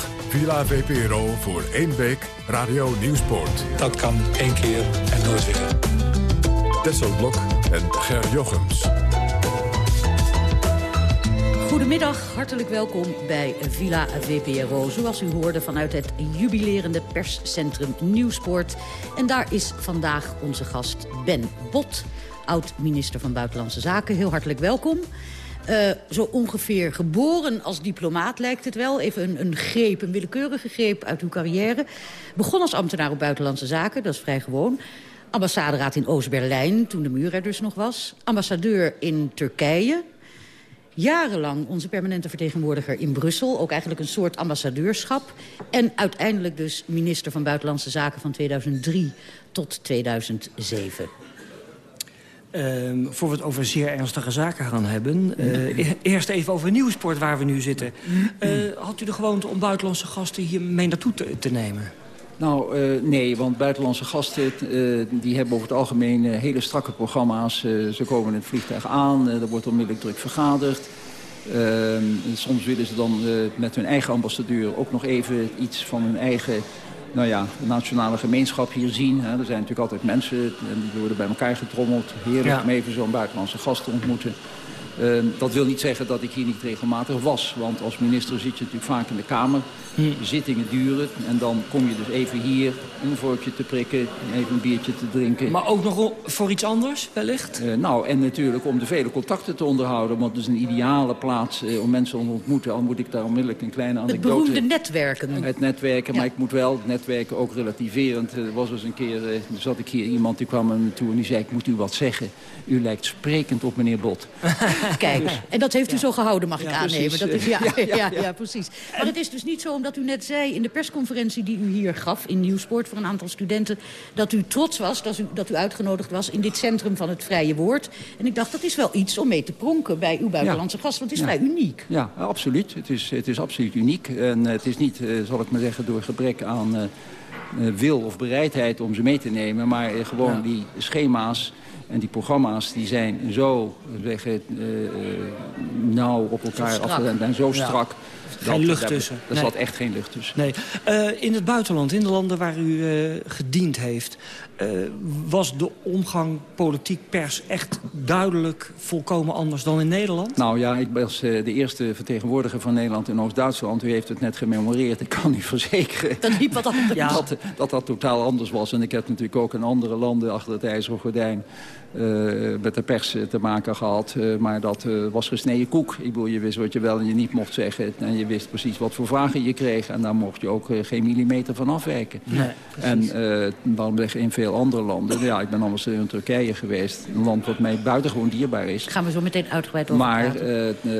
Villa VPRO voor één week Radio Nieuwspoort. Dat kan één keer en nooit weer. Tesselblok en Ger Jochems. Goedemiddag, hartelijk welkom bij Villa VPRO. Zoals u hoorde vanuit het jubilerende perscentrum Nieuwsport. En daar is vandaag onze gast Ben Bot, oud-minister van Buitenlandse Zaken. Heel hartelijk welkom. Uh, zo ongeveer geboren als diplomaat lijkt het wel. Even een, een greep, een willekeurige greep uit uw carrière. Begon als ambtenaar op Buitenlandse Zaken, dat is vrij gewoon. Ambassaderaad in Oost-Berlijn, toen de muur er dus nog was. Ambassadeur in Turkije. Jarenlang onze permanente vertegenwoordiger in Brussel. Ook eigenlijk een soort ambassadeurschap. En uiteindelijk dus minister van Buitenlandse Zaken van 2003 tot 2007. Uh, voor we het over zeer ernstige zaken gaan hebben. Uh, eerst even over Nieuwsport, waar we nu zitten. Uh, had u de gewoonte om buitenlandse gasten hier mee naartoe te, nemen? Nou, uh, nee, want buitenlandse gasten die hebben over het algemeen hele strakke programma's. ze komen in het vliegtuig aan, er wordt onmiddellijk druk vergaderd. Ehm, soms willen ze dan met hun eigen ambassadeur ook nog even iets van hun eigen nou ja, de nationale gemeenschap hier zien. Hè. Er zijn natuurlijk altijd mensen en die worden bij elkaar getrommeld. Heerlijk ja. om even zo'n buitenlandse gast te ontmoeten. Uh, dat wil niet zeggen dat ik hier niet regelmatig was. Want als minister zit je natuurlijk vaak in de Kamer. Hm. Zittingen duren. En dan kom je dus even hier een vorkje te prikken. Even een biertje te drinken. Maar ook nog voor iets anders wellicht? Uh, nou, en natuurlijk om de vele contacten te onderhouden. Want het is een ideale plaats uh, om mensen te ontmoeten. Al moet ik daar onmiddellijk een kleine anekdote... Het beroemde netwerken. Het netwerken, ja. maar ik moet wel het netwerken ook relativerend. Er was eens een keer, zat ik hier iemand die kwam naar me toe en die zei... ik moet u wat zeggen. U lijkt sprekend op meneer Bot. Kijk, en dat heeft u zo gehouden, mag ik aannemen. Dat is, ja, ja, ja, precies. Maar het is dus niet zo, omdat u net zei in de persconferentie die u hier gaf... in Nieuwsport voor een aantal studenten... dat u trots was dat u, dat u uitgenodigd was in dit centrum van het vrije woord. En ik dacht, dat is wel iets om mee te pronken bij uw buitenlandse gast. Want het is vrij uniek. Ja, absoluut. Het is, het is absoluut uniek. En het is niet, zal ik maar zeggen, door gebrek aan... Uh, wil of bereidheid om ze mee te nemen. Maar gewoon die schema's en die programma's die zijn zo zeggen, uh, nauw op elkaar afgewend en zo strak. Ja. Geen dat, lucht tussen. Er nee. zat echt geen lucht tussen. Nee. Uh, in het buitenland, in de landen waar u uh, gediend heeft... Uh, was de omgang politiek pers echt duidelijk volkomen anders dan in Nederland? Nou ja, ik was de eerste vertegenwoordiger van Nederland in Oost-Duitsland. U heeft het net gememoreerd. Ik kan u verzekeren dat, liep wat anders. Ja. Dat, dat dat totaal anders was. En ik heb natuurlijk ook in andere landen achter het ijzeren gordijn... Uh, met de pers te maken gehad. Uh, maar dat uh, was gesneden koek. Ik bedoel, je wist wat je wel en je niet mocht zeggen. En je wist precies wat voor vragen je kreeg. En daar mocht je ook geen millimeter van afwijken. Nee, en dan in veel andere landen. Ja, ik ben ambassadeur in Turkije geweest. Een land wat mij buitengewoon dierbaar is. Gaan we zo meteen uitgebreid over Maar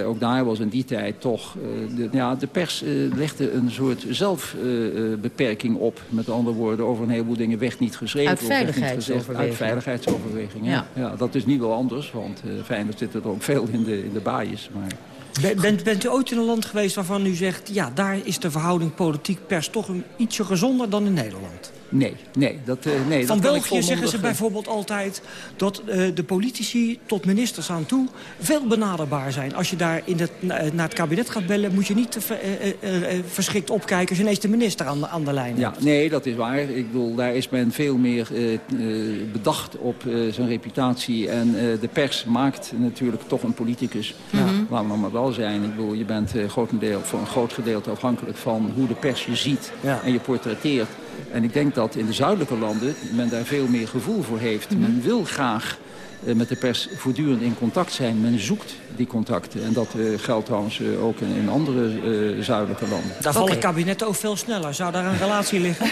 ook daar was in die tijd toch... de, ja, de pers legde een soort zelfbeperking op. Met andere woorden, over een heleboel dingen werd niet geschreven. Uit veiligheidsoverwegingen. Uit veiligheidsoverwegingen, ja. Ja, dat is niet wel anders, want uh, Feyenoord zit er ook veel in de, in de baaiers. Maar... Bent, bent u ooit in een land geweest waarvan u zegt... ja, daar is de verhouding politiek-pers toch een ietsje gezonder dan in Nederland? Nee, nee. Dat, uh, nee Van dat België zeggen ze bijvoorbeeld altijd... dat uh, de politici tot ministers aan toe veel benaderbaar zijn. Als je daar in het, naar het kabinet gaat bellen... moet je niet uh, verschrikt opkijken als je ineens de minister aan de, aan de lijn hebt. Ja, nee, dat is waar. Ik bedoel, daar is men veel meer bedacht op zijn reputatie. En de pers maakt natuurlijk toch een politicus. Ja. Laten we maar wel zijn. Ik bedoel, je bent grotendeel, voor een groot gedeelte afhankelijk van hoe de pers je ziet ja. en je portretteert. En ik denk dat in de zuidelijke landen men daar veel meer gevoel voor heeft. Men wil graag met de pers voortdurend in contact zijn. Men zoekt die contacten. En dat uh, geldt trouwens uh, ook in, in andere zuidelijke landen. Daar vallen okay. kabinetten ook veel sneller. Zou daar een relatie liggen?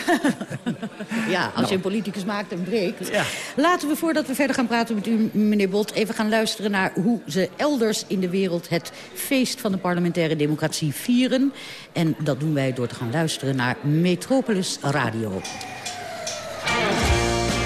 ja, als nou. je een politicus maakt en breekt. Ja. Laten we voordat we verder gaan praten met u, meneer Bot... even gaan luisteren naar hoe ze elders in de wereld... het feest van de parlementaire democratie vieren. En dat doen wij door te gaan luisteren naar Metropolis Radio.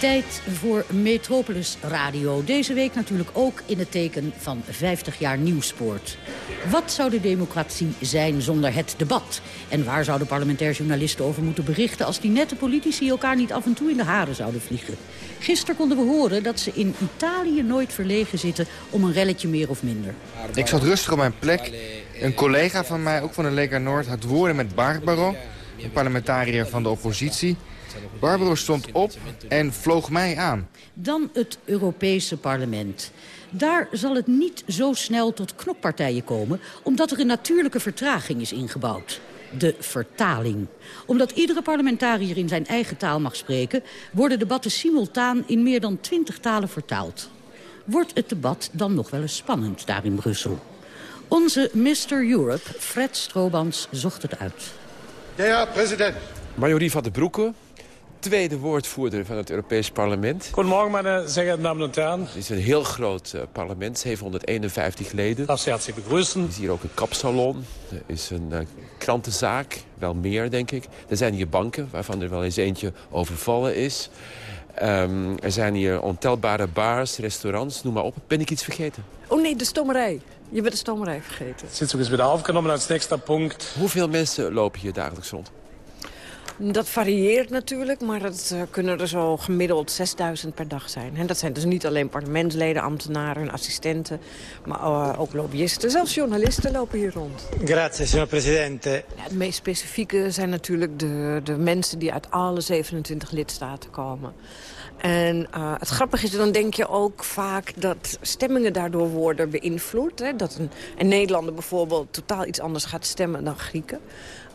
Tijd voor Metropolis Radio. Deze week natuurlijk ook in het teken van 50 jaar nieuwsport. Wat zou de democratie zijn zonder het debat? En waar zouden parlementair journalisten over moeten berichten... als die nette politici elkaar niet af en toe in de haren zouden vliegen? Gisteren konden we horen dat ze in Italië nooit verlegen zitten... om een relletje meer of minder. Ik zat rustig op mijn plek. Een collega van mij, ook van de Lega Noord, had woorden met Barbaro... een parlementariër van de oppositie... Barbaro stond op en vloog mij aan. Dan het Europese parlement. Daar zal het niet zo snel tot knokpartijen komen... omdat er een natuurlijke vertraging is ingebouwd. De vertaling. Omdat iedere parlementariër in zijn eigen taal mag spreken... worden debatten simultaan in meer dan twintig talen vertaald. Wordt het debat dan nog wel eens spannend daar in Brussel? Onze Mr. Europe, Fred Stroobans, zocht het uit. Ja, ja, president. Majorie van de Broeke, tweede woordvoerder van het Europees Parlement. Goedemorgen, meine sehr geehrten Damen und Herren. Het is een heel groot uh, parlement, 751 leden. Dat is hartstikke begrüßen. Er is hier ook een kapsalon, er is een uh, krantenzaak, wel meer denk ik. Er zijn hier banken, waarvan er wel eens eentje overvallen is. Um, er zijn hier ontelbare bars, restaurants, noem maar op. Ben ik iets vergeten? Oh nee, de stomerij. Je bent de stomerij vergeten. De Sitzung is weer aufgenomen als nächster punt. Hoeveel mensen lopen hier dagelijks rond? Dat varieert natuurlijk, maar het uh, kunnen er zo gemiddeld 6000 per dag zijn. En dat zijn dus niet alleen parlementsleden, ambtenaren, assistenten... maar uh, ook lobbyisten. Zelfs journalisten lopen hier rond. Grazie, signor presidente. Ja, het meest specifieke zijn natuurlijk de, de mensen die uit alle 27 lidstaten komen. En uh, het grappige is, dan denk je ook vaak dat stemmingen daardoor worden beïnvloed. Hè? Dat een, een Nederlander bijvoorbeeld totaal iets anders gaat stemmen dan Grieken.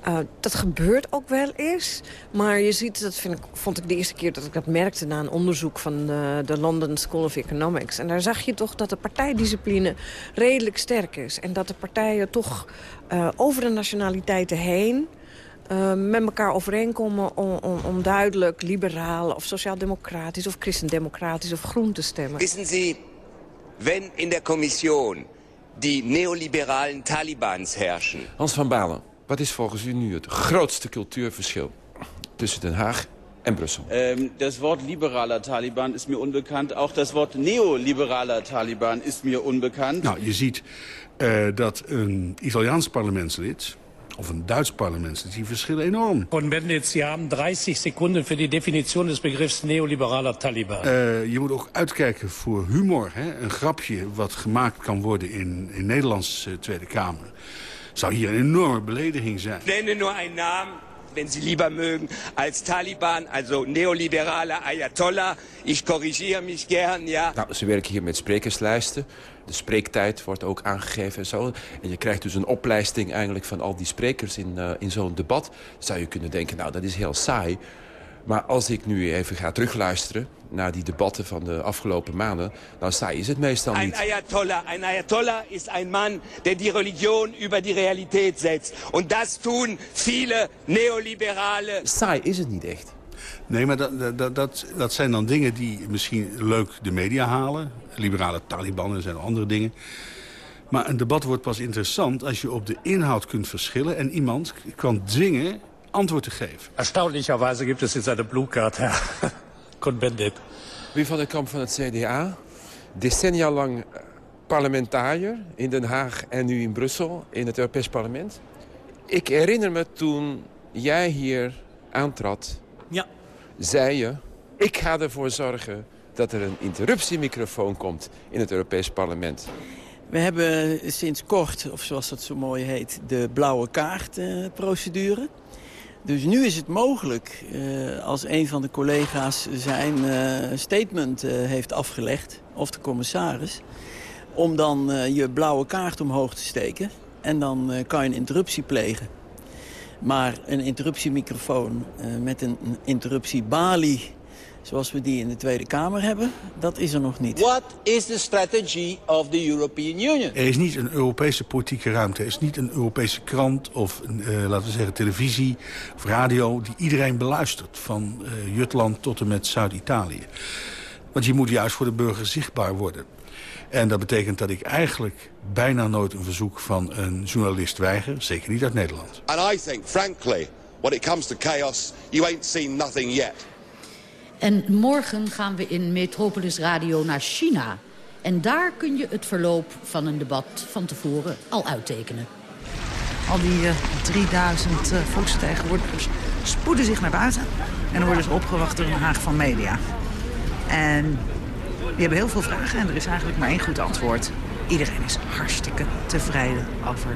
Uh, dat gebeurt ook wel eens. Maar je ziet, dat vind ik, vond ik de eerste keer dat ik dat merkte... na een onderzoek van de, de London School of Economics. En daar zag je toch dat de partijdiscipline redelijk sterk is. En dat de partijen toch uh, over de nationaliteiten heen... Uh, met elkaar overeenkomen om, om, om duidelijk liberaal of sociaal-democratisch of christendemocratisch of groen te stemmen. Wissen Sie, wenn in der Kommission die neoliberalen Talibans herrschen... Hans van Balen, wat is volgens u nu het grootste cultuurverschil tussen Den Haag en Brussel? Ähm, das Wort liberaler Taliban ist mir unbekannt. Auch das Wort neoliberaler Taliban ist mir unbekannt. Nou, je ziet uh, dat een Italiaans parlementslid of een Duits parlementslid, die verschillen enorm. Und Bendit, Sie haben 30 Sekunden für die Definition des Begriffs neoliberaler Taliban. Uh, je moet ook uitkijken voor humor. Hè? Een grapje wat gemaakt kan worden in, in Nederlands uh, Tweede Kamer zou hier een enorme belediging zijn. Nenne nur einen Namen, wenn Sie lieber mögen, als Taliban, also neoliberale Ayatollah. Ich korrigiere mich gern, ja. Nou, ze werken hier met sprekerslijsten. De spreektijd wordt ook aangegeven en zo. En je krijgt dus een oplijsting eigenlijk van al die sprekers in, uh, in zo'n debat. Zou je kunnen denken, nou, dat is heel saai. Maar als ik nu even ga terugluisteren naar die debatten van de afgelopen maanden... dan saai is het meestal niet. Een Ayatollah, een Ayatollah is een man der die religion über die realiteit zet. En dat doen viele neoliberale... Saai is het niet echt. Nee, maar dat, dat, dat, dat zijn dan dingen die misschien leuk de media halen. Liberale Taliban en zijn andere dingen. Maar een debat wordt pas interessant als je op de inhoud kunt verschillen... en iemand kan dwingen antwoord te geven. Erstaunlicherweise gibt es jetzt eine Blue Card, Herr Cohn-Bendit. Wie van de kamp van het CDA, decennia lang parlementariër in Den Haag en nu in Brussel, in het Europees Parlement. Ik herinner me toen jij hier aantrad, ja. zei je... ik ga ervoor zorgen dat er een interruptiemicrofoon komt in het Europees Parlement. We hebben sinds kort, of zoals dat zo mooi heet, de blauwe kaartprocedure. Dus nu is het mogelijk, uh, als een van de collega's zijn uh, statement uh, heeft afgelegd, of de commissaris, om dan je blauwe kaart omhoog te steken. En dan kan je een interruptie plegen. Maar een interruptiemicrofoon met een interruptiebalie zoals we die in de Tweede Kamer hebben, dat is er nog niet. What is the strategy of the European Union? Er is niet een Europese politieke ruimte. Er is niet een Europese krant of, uh, laten we zeggen, televisie of radio... die iedereen beluistert, van uh, Jutland tot en met Zuid-Italië. Want je moet juist voor de burger zichtbaar worden. En dat betekent dat ik eigenlijk bijna nooit een verzoek van een journalist weiger. Zeker niet uit Nederland. And I think, frankly, when it comes to chaos, you ain't seen nothing yet. En morgen gaan we in Metropolis Radio naar China. En daar kun je het verloop van een debat van tevoren al uittekenen. Al die uh, 3000 uh, volksvertegenwoordigers spoeden zich naar buiten. En worden ze opgewacht door een Haag van Media. En die hebben heel veel vragen en er is eigenlijk maar één goed antwoord. Iedereen is hartstikke tevreden over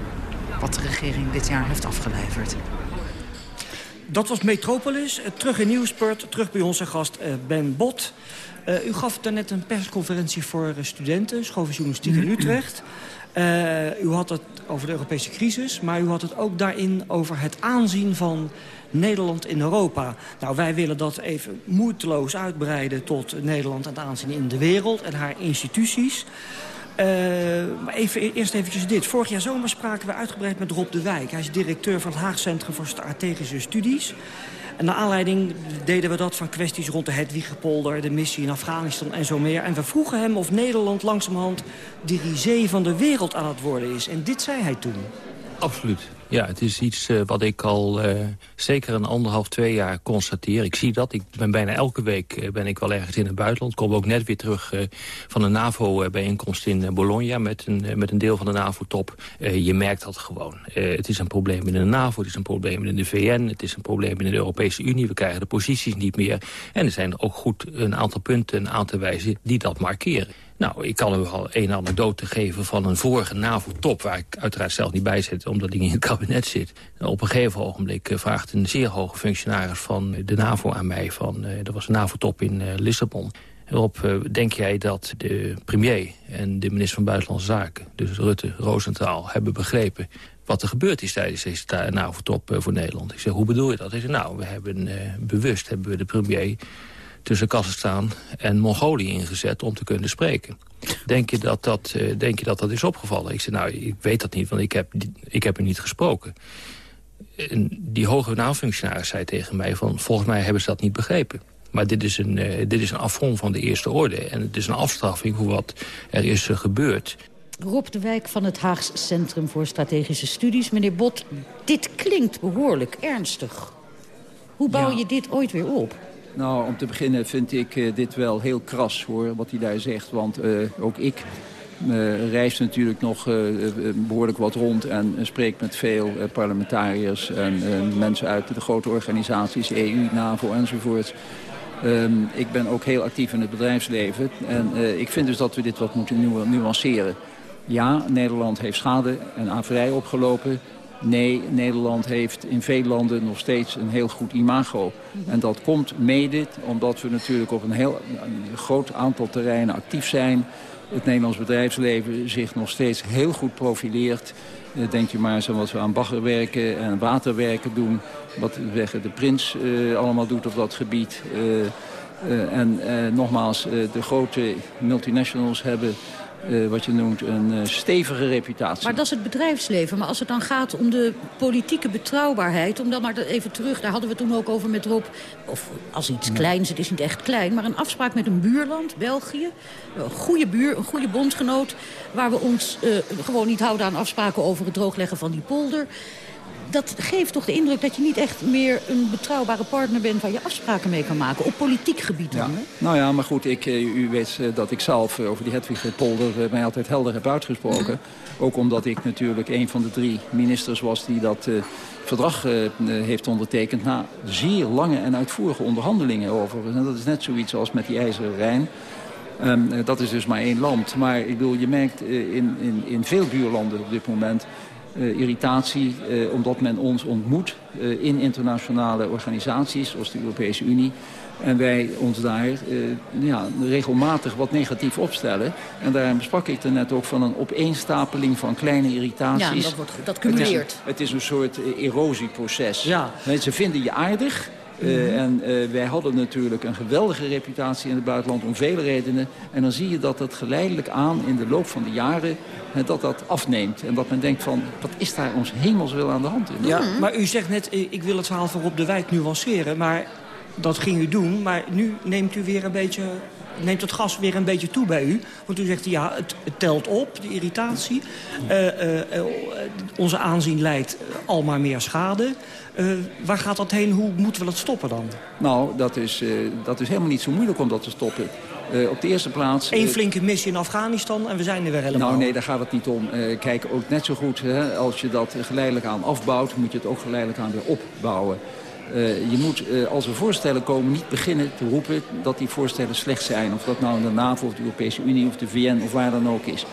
wat de regering dit jaar heeft afgeleverd. Dat was Metropolis. Terug in Nieuwsport, terug bij onze gast Ben Bot. Uh, u gaf daarnet een persconferentie voor studenten, schooljournalistiek in Utrecht. U had het over de Europese crisis, maar u had het ook daarin over het aanzien van Nederland in Europa. Nou, wij willen dat even moeiteloos uitbreiden tot Nederland en het aanzien in de wereld en haar instituties. Uh, maar even, eerst eventjes dit. Vorig jaar zomer spraken we uitgebreid met Rob de Wijk. Hij is directeur van het Haag Centrum voor Strategische Studies. En naar aanleiding deden we dat van kwesties rond de Hedwiggepolder... de missie in Afghanistan en zo meer. En we vroegen hem of Nederland langzamerhand de risée van de wereld aan het worden is. En dit zei hij toen. Absoluut. Ja, het is iets uh, wat ik al uh, zeker een anderhalf, twee jaar constateer. Ik zie dat. Ik ben bijna elke week uh, ben ik wel ergens in het buitenland. Kom ook net weer terug van een NAVO-bijeenkomst in Bologna... Met een, met een deel van de NAVO-top. je merkt dat gewoon. het is een probleem in de NAVO, het is een probleem in de VN... het is een probleem in de Europese Unie. We krijgen de posities niet meer. En er zijn ook goed een aantal punten aan te wijzen die dat markeren. Nou, ik kan u wel een anekdote geven van een vorige NAVO-top... waar ik uiteraard zelf niet bij zit, omdat ik in het kabinet zit. Op een gegeven ogenblik eh, vraagt een zeer hoge functionaris van de NAVO aan mij... Van, uh, er was een NAVO-top in Lissabon. Uh, denk jij dat de premier en de minister van Buitenlandse Zaken... dus Rutte, Roosentaal, hebben begrepen wat er gebeurd is tijdens deze NAVO-top voor Nederland. Ik zeg, hoe bedoel je dat? Hij zei, nou, we hebben bewust hebben we de premier tussen Kazachstan en Mongolië ingezet om te kunnen spreken. Denk je dat dat, uh, denk je dat, dat is opgevallen? Ik zei, nou, ik weet dat niet, want ik heb, ik heb er niet gesproken. En die hoge naamfunctionaris zei tegen mij van... volgens mij hebben ze dat niet begrepen. Maar dit is een, uh, dit is een affront van de eerste orde. En het is een afstraffing voor wat er is uh, gebeurd. Rob de Wijk van het Haags Centrum voor Strategische Studies. Meneer Bot, dit klinkt behoorlijk ernstig. Hoe bouw ja. je dit ooit weer op? Nou, om te beginnen vind ik uh, dit wel heel kras, hoor, wat hij daar zegt. Want uh, ook ik uh, reis natuurlijk nog behoorlijk wat rond... en spreek met veel parlementariërs en mensen uit de grote organisaties... EU, NAVO enzovoort. Um, ik ben ook heel actief in het bedrijfsleven. En ik vind dus dat we dit wat moeten nu nuanceren. Ja, Nederland heeft schade en averij opgelopen... Nee, Nederland heeft in veel landen nog steeds een heel goed imago. En dat komt mede omdat we natuurlijk op een heel groot aantal terreinen actief zijn. Het Nederlands bedrijfsleven zich nog steeds heel goed profileert. Denk je maar eens aan wat we aan baggerwerken en waterwerken doen. Wat de prins uh, allemaal doet op dat gebied. Uh, en nogmaals, de grote multinationals hebben eh, wat je noemt een uh, stevige reputatie. Maar dat is het bedrijfsleven. Maar als het dan gaat om de politieke betrouwbaarheid... om dan maar even terug, daar hadden we toen ook over met Rob... of als iets kleins, het is niet echt klein... maar een afspraak met een buurland, België. Een goede buur, een goede bondgenoot... waar we ons uh, gewoon niet houden aan afspraken over het droogleggen van die polder dat geeft toch de indruk dat je niet echt meer een betrouwbare partner bent... waar je afspraken mee kan maken, op politiek gebied dan. Ja. Nou ja, maar goed, ik, eh, u weet eh, dat ik zelf eh, over die Hedwig-polder mij altijd helder heb uitgesproken. Ook omdat ik natuurlijk een van de drie ministers was die dat verdrag heeft ondertekend... na zeer lange en uitvoerige onderhandelingen over. En dat is net zoiets als met die IJzeren Rijn. Um, dat is dus maar één land. Maar ik bedoel, je merkt in, in, in veel buurlanden op dit moment irritatie uh, omdat men ons ontmoet uh, in internationale organisaties zoals de Europese Unie. En wij ons daar ja, regelmatig wat negatief opstellen. En daarom sprak ik er net ook van een opeenstapeling van kleine irritaties. Ja, dat, wordt, dat cumuleert. Het is, het is een soort erosieproces. Ja. Mensen vinden je aardig, Uh, en uh, wij hadden natuurlijk een geweldige reputatie in het buitenland om vele redenen. En dan zie je dat dat geleidelijk aan in de loop van de jaren uh, dat dat afneemt. En dat men denkt van, wat is daar ons hemelswil aan de hand in? Ja, maar u zegt net, ik wil het verhaal van Rob de Wijk nuanceren. Maar dat ging u doen, maar nu neemt u weer een beetje neemt het gas weer een beetje toe bij u. Want u zegt, ja, het, het telt op, de irritatie. Uh, uh, uh, onze aanzien leidt al maar meer schade. waar gaat dat heen? Hoe moeten we dat stoppen dan? Nou, dat is, dat is helemaal niet zo moeilijk om dat te stoppen. Uh, op de eerste plaats... Eén flinke missie in Afghanistan en we zijn er weer helemaal. Nou nee, daar gaat het niet om. Uh, kijk, ook net zo goed, hè, als je dat geleidelijk aan afbouwt... moet je het ook geleidelijk aan weer opbouwen. Uh, je moet, uh, als er voorstellen komen, niet beginnen te roepen dat die voorstellen slecht zijn. Of dat nou in de NAVO of de Europese Unie of de VN of waar dan ook is.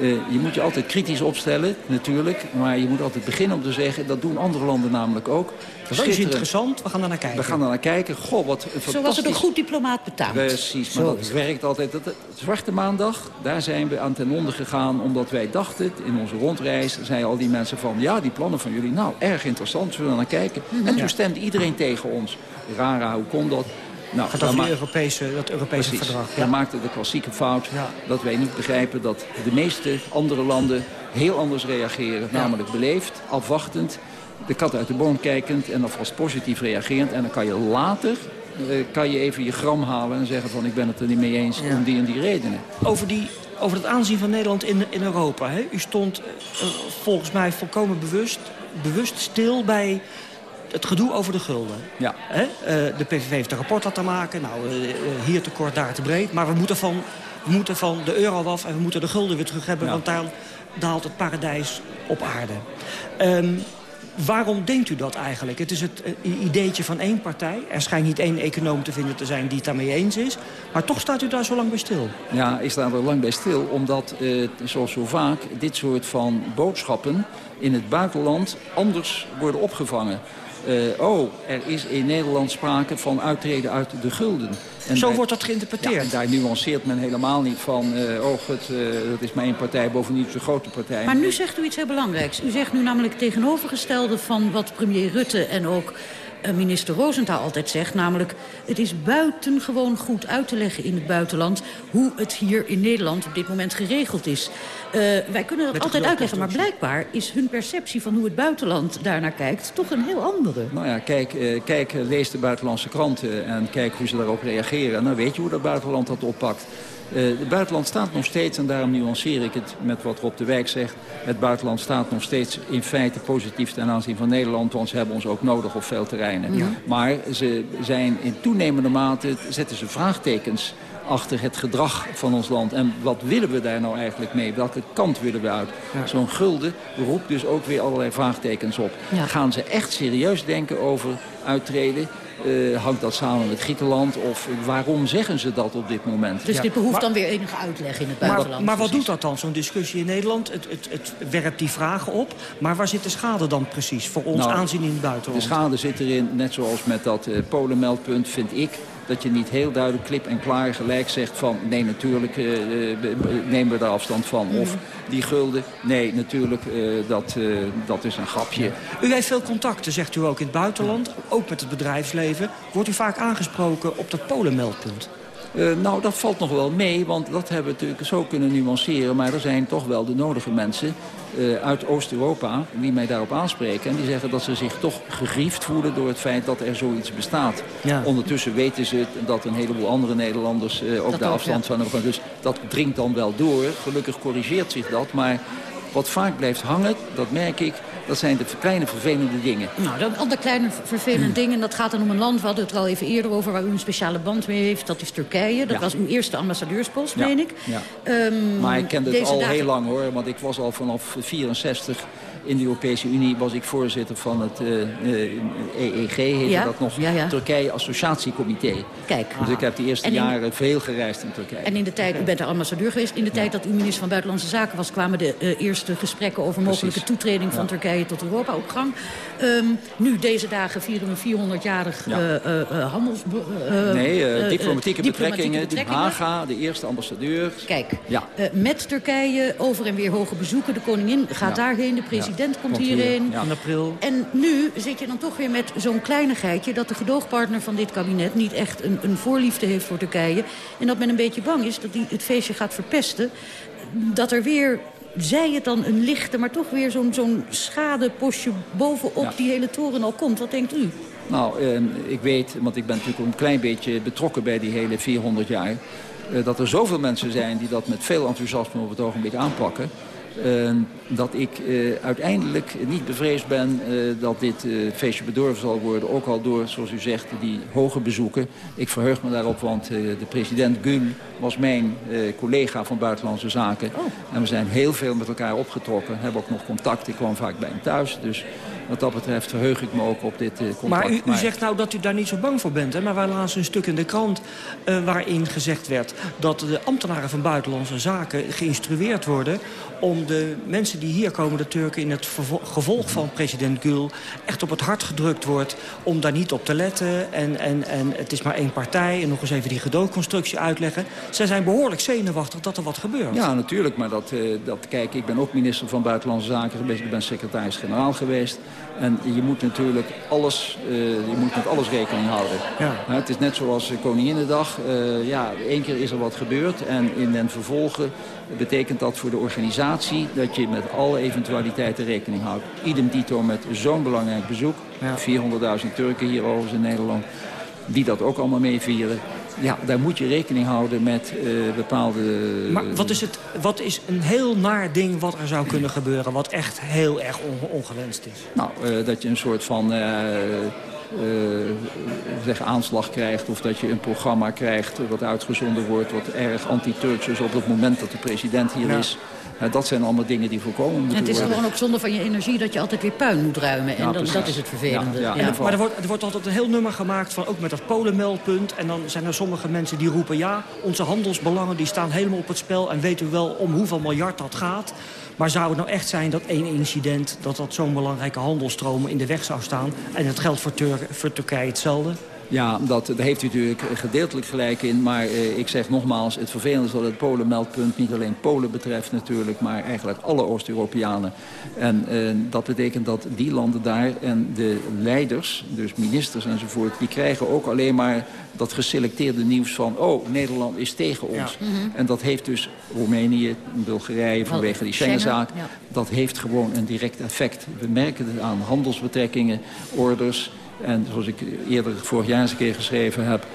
Uh, je moet je altijd kritisch opstellen, natuurlijk. Maar je moet altijd beginnen om te zeggen, dat doen andere landen namelijk ook. Dat is interessant, we gaan er naar kijken. We gaan er naar kijken. Goh, wat fantastisch. Zo was het een goed diplomaat betaald. Precies, maar Zo. dat werkt altijd. Dat, Zwarte Maandag, daar zijn we aan ten onder gegaan... omdat wij dachten, in onze rondreis, zeiden al die mensen van... ja, die plannen van jullie, nou, erg interessant, zullen we naar kijken. Mm -hmm. En toen stemde iedereen tegen ons. Rara, hoe kon dat? Nou, gaat over Europese, dat Europese precies, verdrag. Ja. maakte de klassieke fout ja. dat wij niet begrijpen dat de meeste andere landen heel anders reageren. Ja. Namelijk beleefd, afwachtend, de kat uit de boom kijkend en alvast positief reagerend. En dan kan je later uh, kan je even je gram halen en zeggen van ik ben het er niet mee eens om die en die redenen. Over, die, over het aanzien van Nederland in, in Europa. Hè? U stond uh, volgens mij volkomen bewust, bewust stil bij het gedoe over de gulden. Ja. Hè? Uh, de PVV heeft een rapport laten maken. Nou, uh, hier te kort, daar te breed. Maar we moeten, van, we moeten van de euro af en we moeten de gulden weer terug hebben. Ja. Want daar daalt het paradijs op aarde. Um, waarom denkt u dat eigenlijk? Het is het uh, ideetje van één partij. Er schijnt niet één econoom te vinden te zijn die het daarmee eens is. Maar toch staat u daar zo lang bij stil. Ja, ik sta er lang bij stil. Omdat, zoals zo vaak, dit soort van boodschappen in het buitenland anders worden opgevangen. Uh, oh, er is in Nederland sprake van uittreden uit de gulden. En Zo wordt dat geïnterpreteerd. Ja, en daar nuanceert men helemaal niet van... Uh, oh, het, uh, dat is één partij, bovendien zo'n grote partij. Maar nu zegt u iets heel belangrijks. U zegt nu namelijk tegenovergestelde van wat premier Rutte en ook minister Rosenthal altijd zegt. Namelijk, het is buitengewoon goed uit te leggen in het buitenland... hoe het hier in Nederland op dit moment geregeld is. Uh, wij kunnen dat Met altijd uitleggen, maar blijkbaar is hun perceptie... van hoe het buitenland daarnaar kijkt, toch een heel andere. Nou ja, kijk, uh, kijk lees de buitenlandse kranten en kijk hoe ze daarop reageren. En dan weet je hoe dat buitenland dat oppakt. Het buitenland staat nog steeds, en daarom nuanceer ik het met wat Rob de Wijk zegt... het buitenland staat nog steeds in feite positief ten aanzien van Nederland... want ze hebben ons ook nodig op veel terreinen. Ja. Maar ze zijn in toenemende mate, zetten ze vraagtekens achter het gedrag van ons land. En wat willen we daar nou eigenlijk mee? Welke kant willen we uit? Ja. Zo'n gulden roept dus ook weer allerlei vraagtekens op. Ja. Gaan ze echt serieus denken over uittreden? Uh, hangt dat samen met Griekenland? Of waarom zeggen ze dat op dit moment? Dus ja. dit behoeft maar, dan weer enige uitleg in het buitenland. Maar, maar wat doet dat dan, zo'n discussie in Nederland? Het, het, het, werpt die vragen op. Maar waar zit de schade dan precies voor ons nou, aanzien in het buitenland? De schade zit erin, net zoals met dat uh, Polenmeldpunt, vind ik dat je niet heel duidelijk klip en klaar gelijk zegt van... nee, natuurlijk uh, nemen we daar afstand van. Mm. Of die gulden, nee, natuurlijk, uh, dat, uh, dat is een grapje. U heeft veel contacten, zegt u ook, in het buitenland. Ook met het bedrijfsleven. Wordt u vaak aangesproken op dat Polenmeldpunt? Uh, nou, dat valt nog wel mee, want dat hebben we natuurlijk zo kunnen nuanceren. Maar er zijn toch wel de nodige mensen uit Oost-Europa die mij daarop aanspreken. En die zeggen dat ze zich toch gegriefd voelen door het feit dat er zoiets bestaat. Ja. Ondertussen weten ze dat een heleboel andere Nederlanders uh, ook de afstand van hebben. Dus dat dringt dan wel door. Gelukkig corrigeert zich dat, maar wat vaak blijft hangen, dat merk ik... Dat zijn de kleine vervelende dingen. Nou, dat, de kleine vervelende dingen, dat gaat dan om een land... we hadden het er al even eerder over, waar u een speciale band mee heeft. Dat is Turkije. Dat was uw eerste ambassadeurspost, ja. meen ik. Ja. Um, maar ik kende het al heel lang, hoor. Want ik was al vanaf 64 in de Europese Unie was ik voorzitter van het uh, uh, EEG, heette dat nog, ja, ja. Turkije Associatiecomité. Kijk. Dus ik heb de eerste jaren veel gereisd in Turkije. En in de tijd, u bent de ambassadeur geweest, in de tijd dat u minister van Buitenlandse Zaken was, kwamen de uh, eerste gesprekken over mogelijke toetreding van Turkije tot Europa op gang. Um, nu, deze dagen vieren we 400-jarig handels... nee, diplomatieke, betrekkingen, betrekkingen. Haga, de eerste ambassadeur. Kijk, ja. met Turkije over en weer hoge bezoeken. De koningin gaat daarheen, de president president komt, hierheen. Ja. In april. En nu zit je dan toch weer met zo'n kleinigheidje... dat de gedoogpartner van dit kabinet niet echt een, een voorliefde heeft voor Turkije. En dat men een beetje bang is dat hij het feestje gaat verpesten. Dat er weer zij het dan een lichte, maar toch weer zo'n zo'n schadepostje bovenop die hele toren al komt. Wat denkt u? Nou, eh, ik weet, want ik ben natuurlijk een klein beetje betrokken bij die hele 400 jaar... Eh, dat er zoveel mensen zijn die dat met veel enthousiasme op het ogenblik aanpakken... Uh, dat ik uh, uiteindelijk niet bevreesd ben uh, dat dit feestje bedorven zal worden. Ook al door, zoals u zegt, die hoge bezoeken. Ik verheug me daarop, want de president Gül was mijn collega van Buitenlandse Zaken. Oh. En we zijn heel veel met elkaar opgetrokken. Hebben ook nog contact. Ik kwam vaak bij hem thuis. Dus wat dat betreft verheug ik me ook op dit uh, contact. Maar u, u, zegt nou dat u daar niet zo bang voor bent. Hè? Maar wij lazen een stuk in de krant uh, waarin gezegd werd... dat de ambtenaren van Buitenlandse Zaken geïnstrueerd worden... om de mensen die hier komen, de Turken, in het gevolg van president Gül... echt op het hart gedrukt wordt om daar niet op te letten. En, en, en het is maar één partij en nog eens even die gedoogconstructie uitleggen. Zij zijn behoorlijk zenuwachtig dat er wat gebeurt. Ja, natuurlijk. Maar dat, uh, dat kijk, ik ben ook minister van Buitenlandse Zaken geweest. Ik ben secretaris-generaal geweest. En je moet natuurlijk alles, uh, je moet met alles rekening houden. Ja. het is net zoals Koninginnedag. Uh, ja, één keer is er wat gebeurd. En in den vervolgen betekent dat voor de organisatie... dat je met alle eventualiteiten rekening houdt. Idem dito met zo'n belangrijk bezoek. Ja. 400.000 Turken hier overigens in Nederland. Die dat ook allemaal meevieren ja, daar moet je rekening houden met uh, bepaalde... Maar wat is, het, wat is een heel naar ding wat er zou kunnen gebeuren... wat echt heel erg on ongewenst is? Nou, uh, dat je een soort van... Uh, zeg aanslag krijgt of dat je een programma krijgt wat uitgezonden wordt... wat erg anti-Turks is op het moment dat de president hier ja. is dat zijn allemaal dingen die voorkomen moeten Het is worden. gewoon ook zonde van je energie dat je altijd weer puin moet ruimen. En dan, dat is het vervelende. Ja, ja. Maar er wordt, er wordt altijd een heel nummer gemaakt van ook met dat Polenmeldpunt. En dan zijn er sommige mensen die roepen... ja, onze handelsbelangen die staan helemaal op het spel... en weet u wel om hoeveel miljard dat gaat... Maar zou het nou echt zijn dat één incident... dat dat zo'n belangrijke handelstromen in de weg zou staan... en het geldt voor, Tur voor Turkije hetzelfde? Ja, dat, daar heeft u natuurlijk gedeeltelijk gelijk in. Maar eh, ik zeg nogmaals, het vervelende is dat het Polen-meldpunt niet alleen Polen betreft natuurlijk... maar eigenlijk alle Oost-Europeanen. En eh, dat betekent dat die landen daar en de leiders, dus ministers enzovoort... die krijgen ook alleen maar dat geselecteerde nieuws van... oh, Nederland is tegen ons. Ja. Mm -hmm. En dat heeft dus Roemenië, Bulgarije vanwege die Schengenzaak... Ja. dat heeft gewoon een direct effect. We merken het aan handelsbetrekkingen, orders... En zoals ik eerder vorig jaar eens een keer geschreven heb...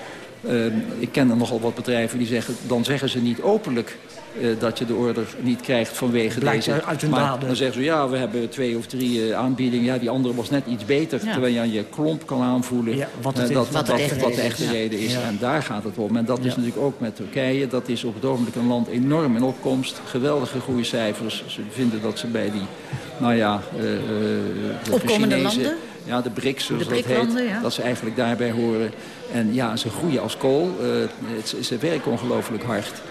Uh, ik ken er nogal wat bedrijven die zeggen... dan zeggen ze niet openlijk uh, dat je de order niet krijgt vanwege Blijkt deze... uit hun maar daden. dan zeggen ze, ja, we hebben twee of drie uh, aanbiedingen. Ja, die andere was net iets beter. Ja. Terwijl je aan je klomp kan aanvoelen ja, wat, het uh, dat, wat, wat, wat, wat de echte reden is. En daar gaat het om. En dat is natuurlijk ook met Turkije. Dat is op het ogenblik een land enorm in opkomst. Geweldige goede cijfers. Ze vinden dat ze bij die, nou ja... de Opkomende Chinezen, landen? Ja, de BRICS, zoals dat heet. Ja. Dat ze eigenlijk daarbij horen. En ja, ze groeien als kool. Uh, het, ze werken ongelooflijk hard.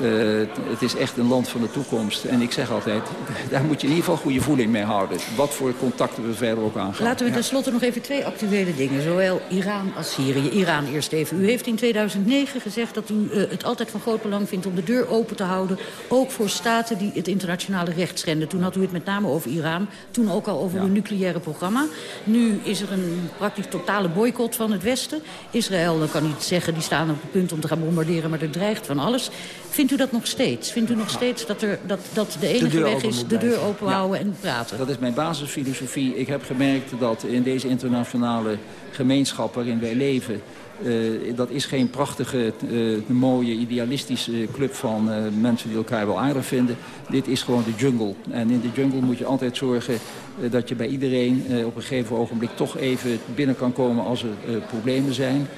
Uh, het is echt een land van de toekomst. En ik zeg altijd, daar moet je in ieder geval goede voeling mee houden. Wat voor contacten we verder ook aangaan. Laten we tenslotte nog even twee actuele dingen. Zowel Iran als Syrië. Iran eerst even. U heeft in 2009 gezegd dat u uh, het altijd van groot belang vindt om de deur open te houden. Ook voor staten die het internationale recht schenden. Toen had u het met name over Iran. Toen ook al over ja. uw nucleaire programma. Nu is er een praktisch totale boycott van het Westen. Israël, dan kan niet zeggen, die staan op het punt om te gaan bombarderen... maar er dreigt van alles. Vindt u dat nog steeds? Vindt u nog steeds dat, er, dat, dat de enige de weg is de deur open houden en praten? Dat is mijn basisfilosofie. Ik heb gemerkt dat in deze internationale gemeenschap waarin wij leven... Uh, dat is geen prachtige, uh, mooie, idealistische club van uh, mensen die elkaar wel aardig vinden. Dit is gewoon de jungle. En in de jungle moet je altijd zorgen dat je bij iedereen op een gegeven ogenblik toch even binnen kan komen als er problemen zijn.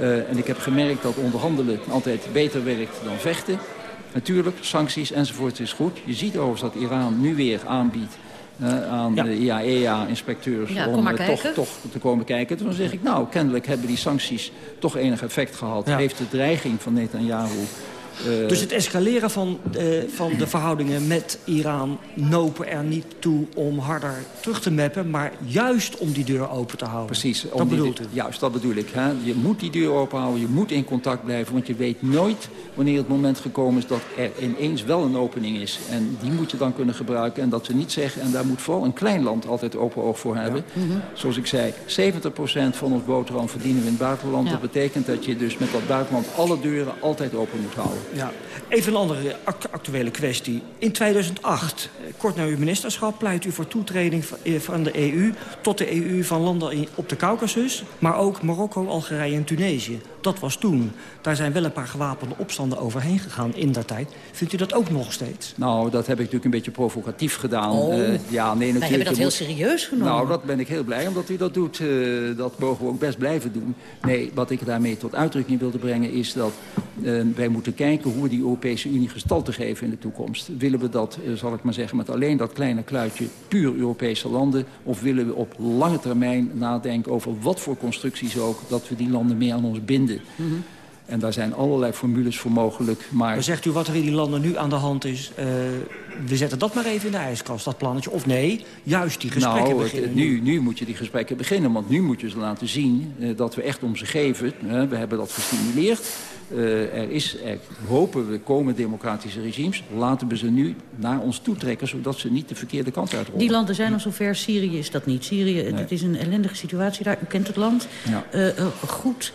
Uh, en ik heb gemerkt dat onderhandelen altijd beter werkt dan vechten. Natuurlijk, sancties enzovoort is goed. Je ziet overigens dat Iran nu weer aanbiedt uh, aan ja. de IAEA-inspecteurs ja, om uh, toch, toch te komen kijken. Toen zeg ik, nou, kennelijk hebben die sancties toch enig effect gehad. Ja. Heeft de dreiging van Netanyahu uh, dus het escaleren van, uh, van de verhoudingen met Iran nopen er niet toe om harder terug te mappen... maar juist om die deur open te houden. Precies. Dat bedoelt u? Juist, dat bedoel ik. Hè? Je moet die deur open houden, je moet in contact blijven... want je weet nooit wanneer het moment gekomen is dat er ineens wel een opening is. En die moet je dan kunnen gebruiken. En dat ze niet zeggen, en daar moet vooral een klein land altijd open oog voor hebben. Mhm. Ja. Mm -hmm. Zoals ik zei, 70% van ons boterham verdienen we in het buitenland. Ja. Dat betekent dat je dus met dat buitenland alle deuren altijd open moet houden. Ja. Even een andere actuele kwestie. In 2008, kort na uw ministerschap, pleit u voor toetreding van de EU... tot de EU van landen op de Caucasus, maar ook Marokko, Algerije en Tunesië. Dat was toen. Daar zijn wel een paar gewapende opstanden overheen gegaan in dat tijd. Vindt u dat ook nog steeds? Nou, dat heb ik natuurlijk een beetje provocatief gedaan. Oh, uh, ja, nee, natuurlijk. Wij hebben dat heel serieus genomen. Nou, dat ben ik heel blij omdat u dat doet. Uh, dat mogen we ook best blijven doen. Nee, wat ik daarmee tot uitdrukking wilde brengen is dat uh, wij moeten kijken hoe we die Europese Unie gestalte geven in de toekomst. Willen we dat, zal ik maar zeggen, met alleen dat kleine kluitje puur Europese landen? Of willen we op lange termijn nadenken over wat voor constructies ook... dat we die landen meer aan ons binden? Mhm. Mm -hmm. En daar zijn allerlei formules voor mogelijk. Maar... maar zegt u wat er in die landen nu aan de hand is... Uh, we zetten dat maar even in de ijskast, dat plannetje. Of nee, juist die gesprekken nou, beginnen. Het, nu, nu moet je die gesprekken beginnen. Want nu moet je ze laten zien uh, dat we echt om ze geven. Uh, we hebben dat gestimuleerd. Uh, er is, er, hopen we, komen democratische regimes. Laten we ze nu naar ons toetrekken, zodat ze niet de verkeerde kant uitrollen. Die landen zijn al zover. Syrië is dat niet. Syrië, nee. het is een ellendige situatie daar. U kent het land. Ja. Uh, goed.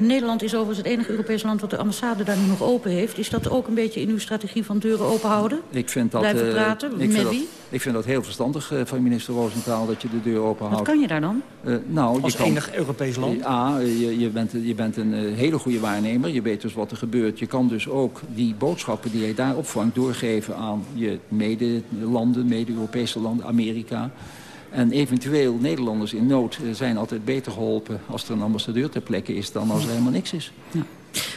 Nederland is overigens het enige Europese land wat de ambassade daar nu nog open heeft. Is dat ook een beetje in uw strategie van deuren open houden? Ik vind dat, Blijven praten? Uh, Met ik vind wie? Dat, ik vind dat heel verstandig uh, van minister Roosentaal dat je de deur open houdt. Wat kan je daar dan? Uh, nou, Als je kan, enig Europees land? A, je, je, bent, je bent een hele goede waarnemer. Je weet dus wat er gebeurt. Je kan dus ook die boodschappen die je daar opvangt doorgeven aan je medelanden, mede-Europese landen, Amerika. En eventueel Nederlanders in nood zijn altijd beter geholpen... als er een ambassadeur ter plekke is dan als er helemaal niks is.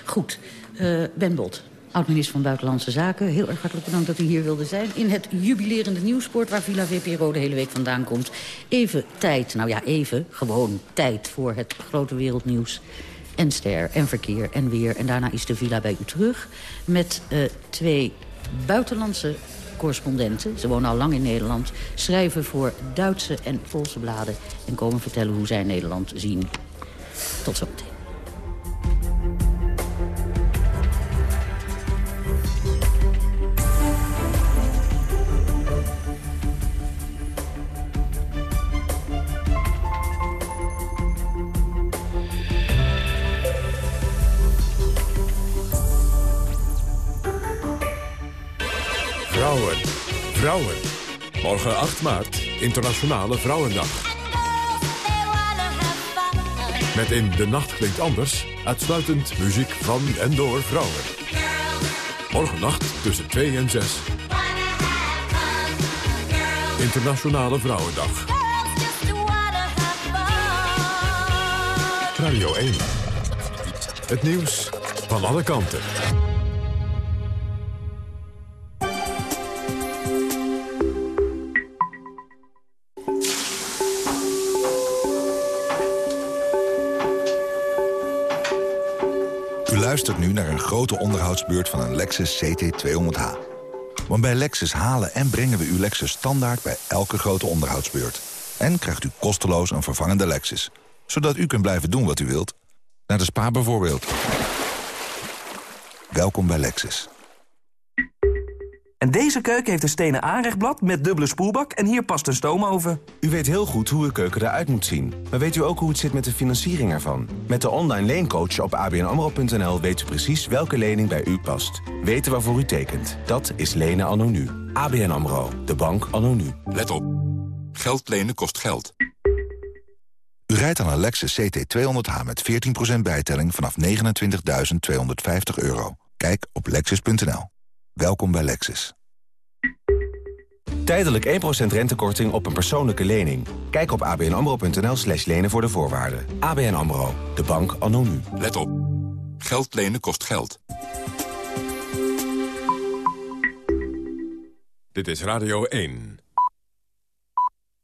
Goed. Uh, ben Bot, oud-minister van Buitenlandse Zaken. Heel erg hartelijk bedankt dat u hier wilde zijn. In het jubilerende nieuwsport waar Villa VPRO de hele week vandaan komt. Even tijd, nou ja even, gewoon tijd voor het grote wereldnieuws. En ster, en verkeer, en weer. En daarna is de Villa bij u terug met uh, twee buitenlandse correspondenten, ze wonen al lang in Nederland... schrijven voor Duitse en Poolse bladen... en komen vertellen hoe zij Nederland zien. Tot zometeen. Vrouwen. Vrouwen. Morgen 8 maart, Internationale Vrouwendag. Met in De Nacht Klinkt Anders uitsluitend muziek van en door vrouwen. Morgennacht tussen 2 en 6. Internationale Vrouwendag. Radio 1. Het nieuws van alle kanten. Luistert nu naar een grote onderhoudsbeurt van een Lexus CT200H. Want bij Lexus halen en brengen we uw Lexus standaard bij elke grote onderhoudsbeurt. En krijgt u kosteloos een vervangende Lexus. Zodat u kunt blijven doen wat u wilt. Naar de spa bijvoorbeeld. Welkom bij Lexus. En deze keuken heeft een stenen aanrechtblad met dubbele spoelbak... en hier past een stoomoven. U weet heel goed hoe uw keuken eruit moet zien. Maar weet u ook hoe het zit met de financiering ervan? Met de online leencoach op abnamro.nl weet u precies welke lening bij u past. Weten waarvoor u tekent. Dat is lenen anno nu. ABN AMRO. De bank anno nu. Let op. Geld lenen kost geld. U rijdt aan een Lexus CT200H met 14% bijtelling vanaf 29.250 euro. Kijk op lexus.nl. Welkom bij Lexus. Tijdelijk 1% rentekorting op een persoonlijke lening. Kijk op abnamro.nl slash lenen voor de voorwaarden. ABN AMRO, de bank anno nu. Let op. Geld lenen kost geld. Dit is Radio 1.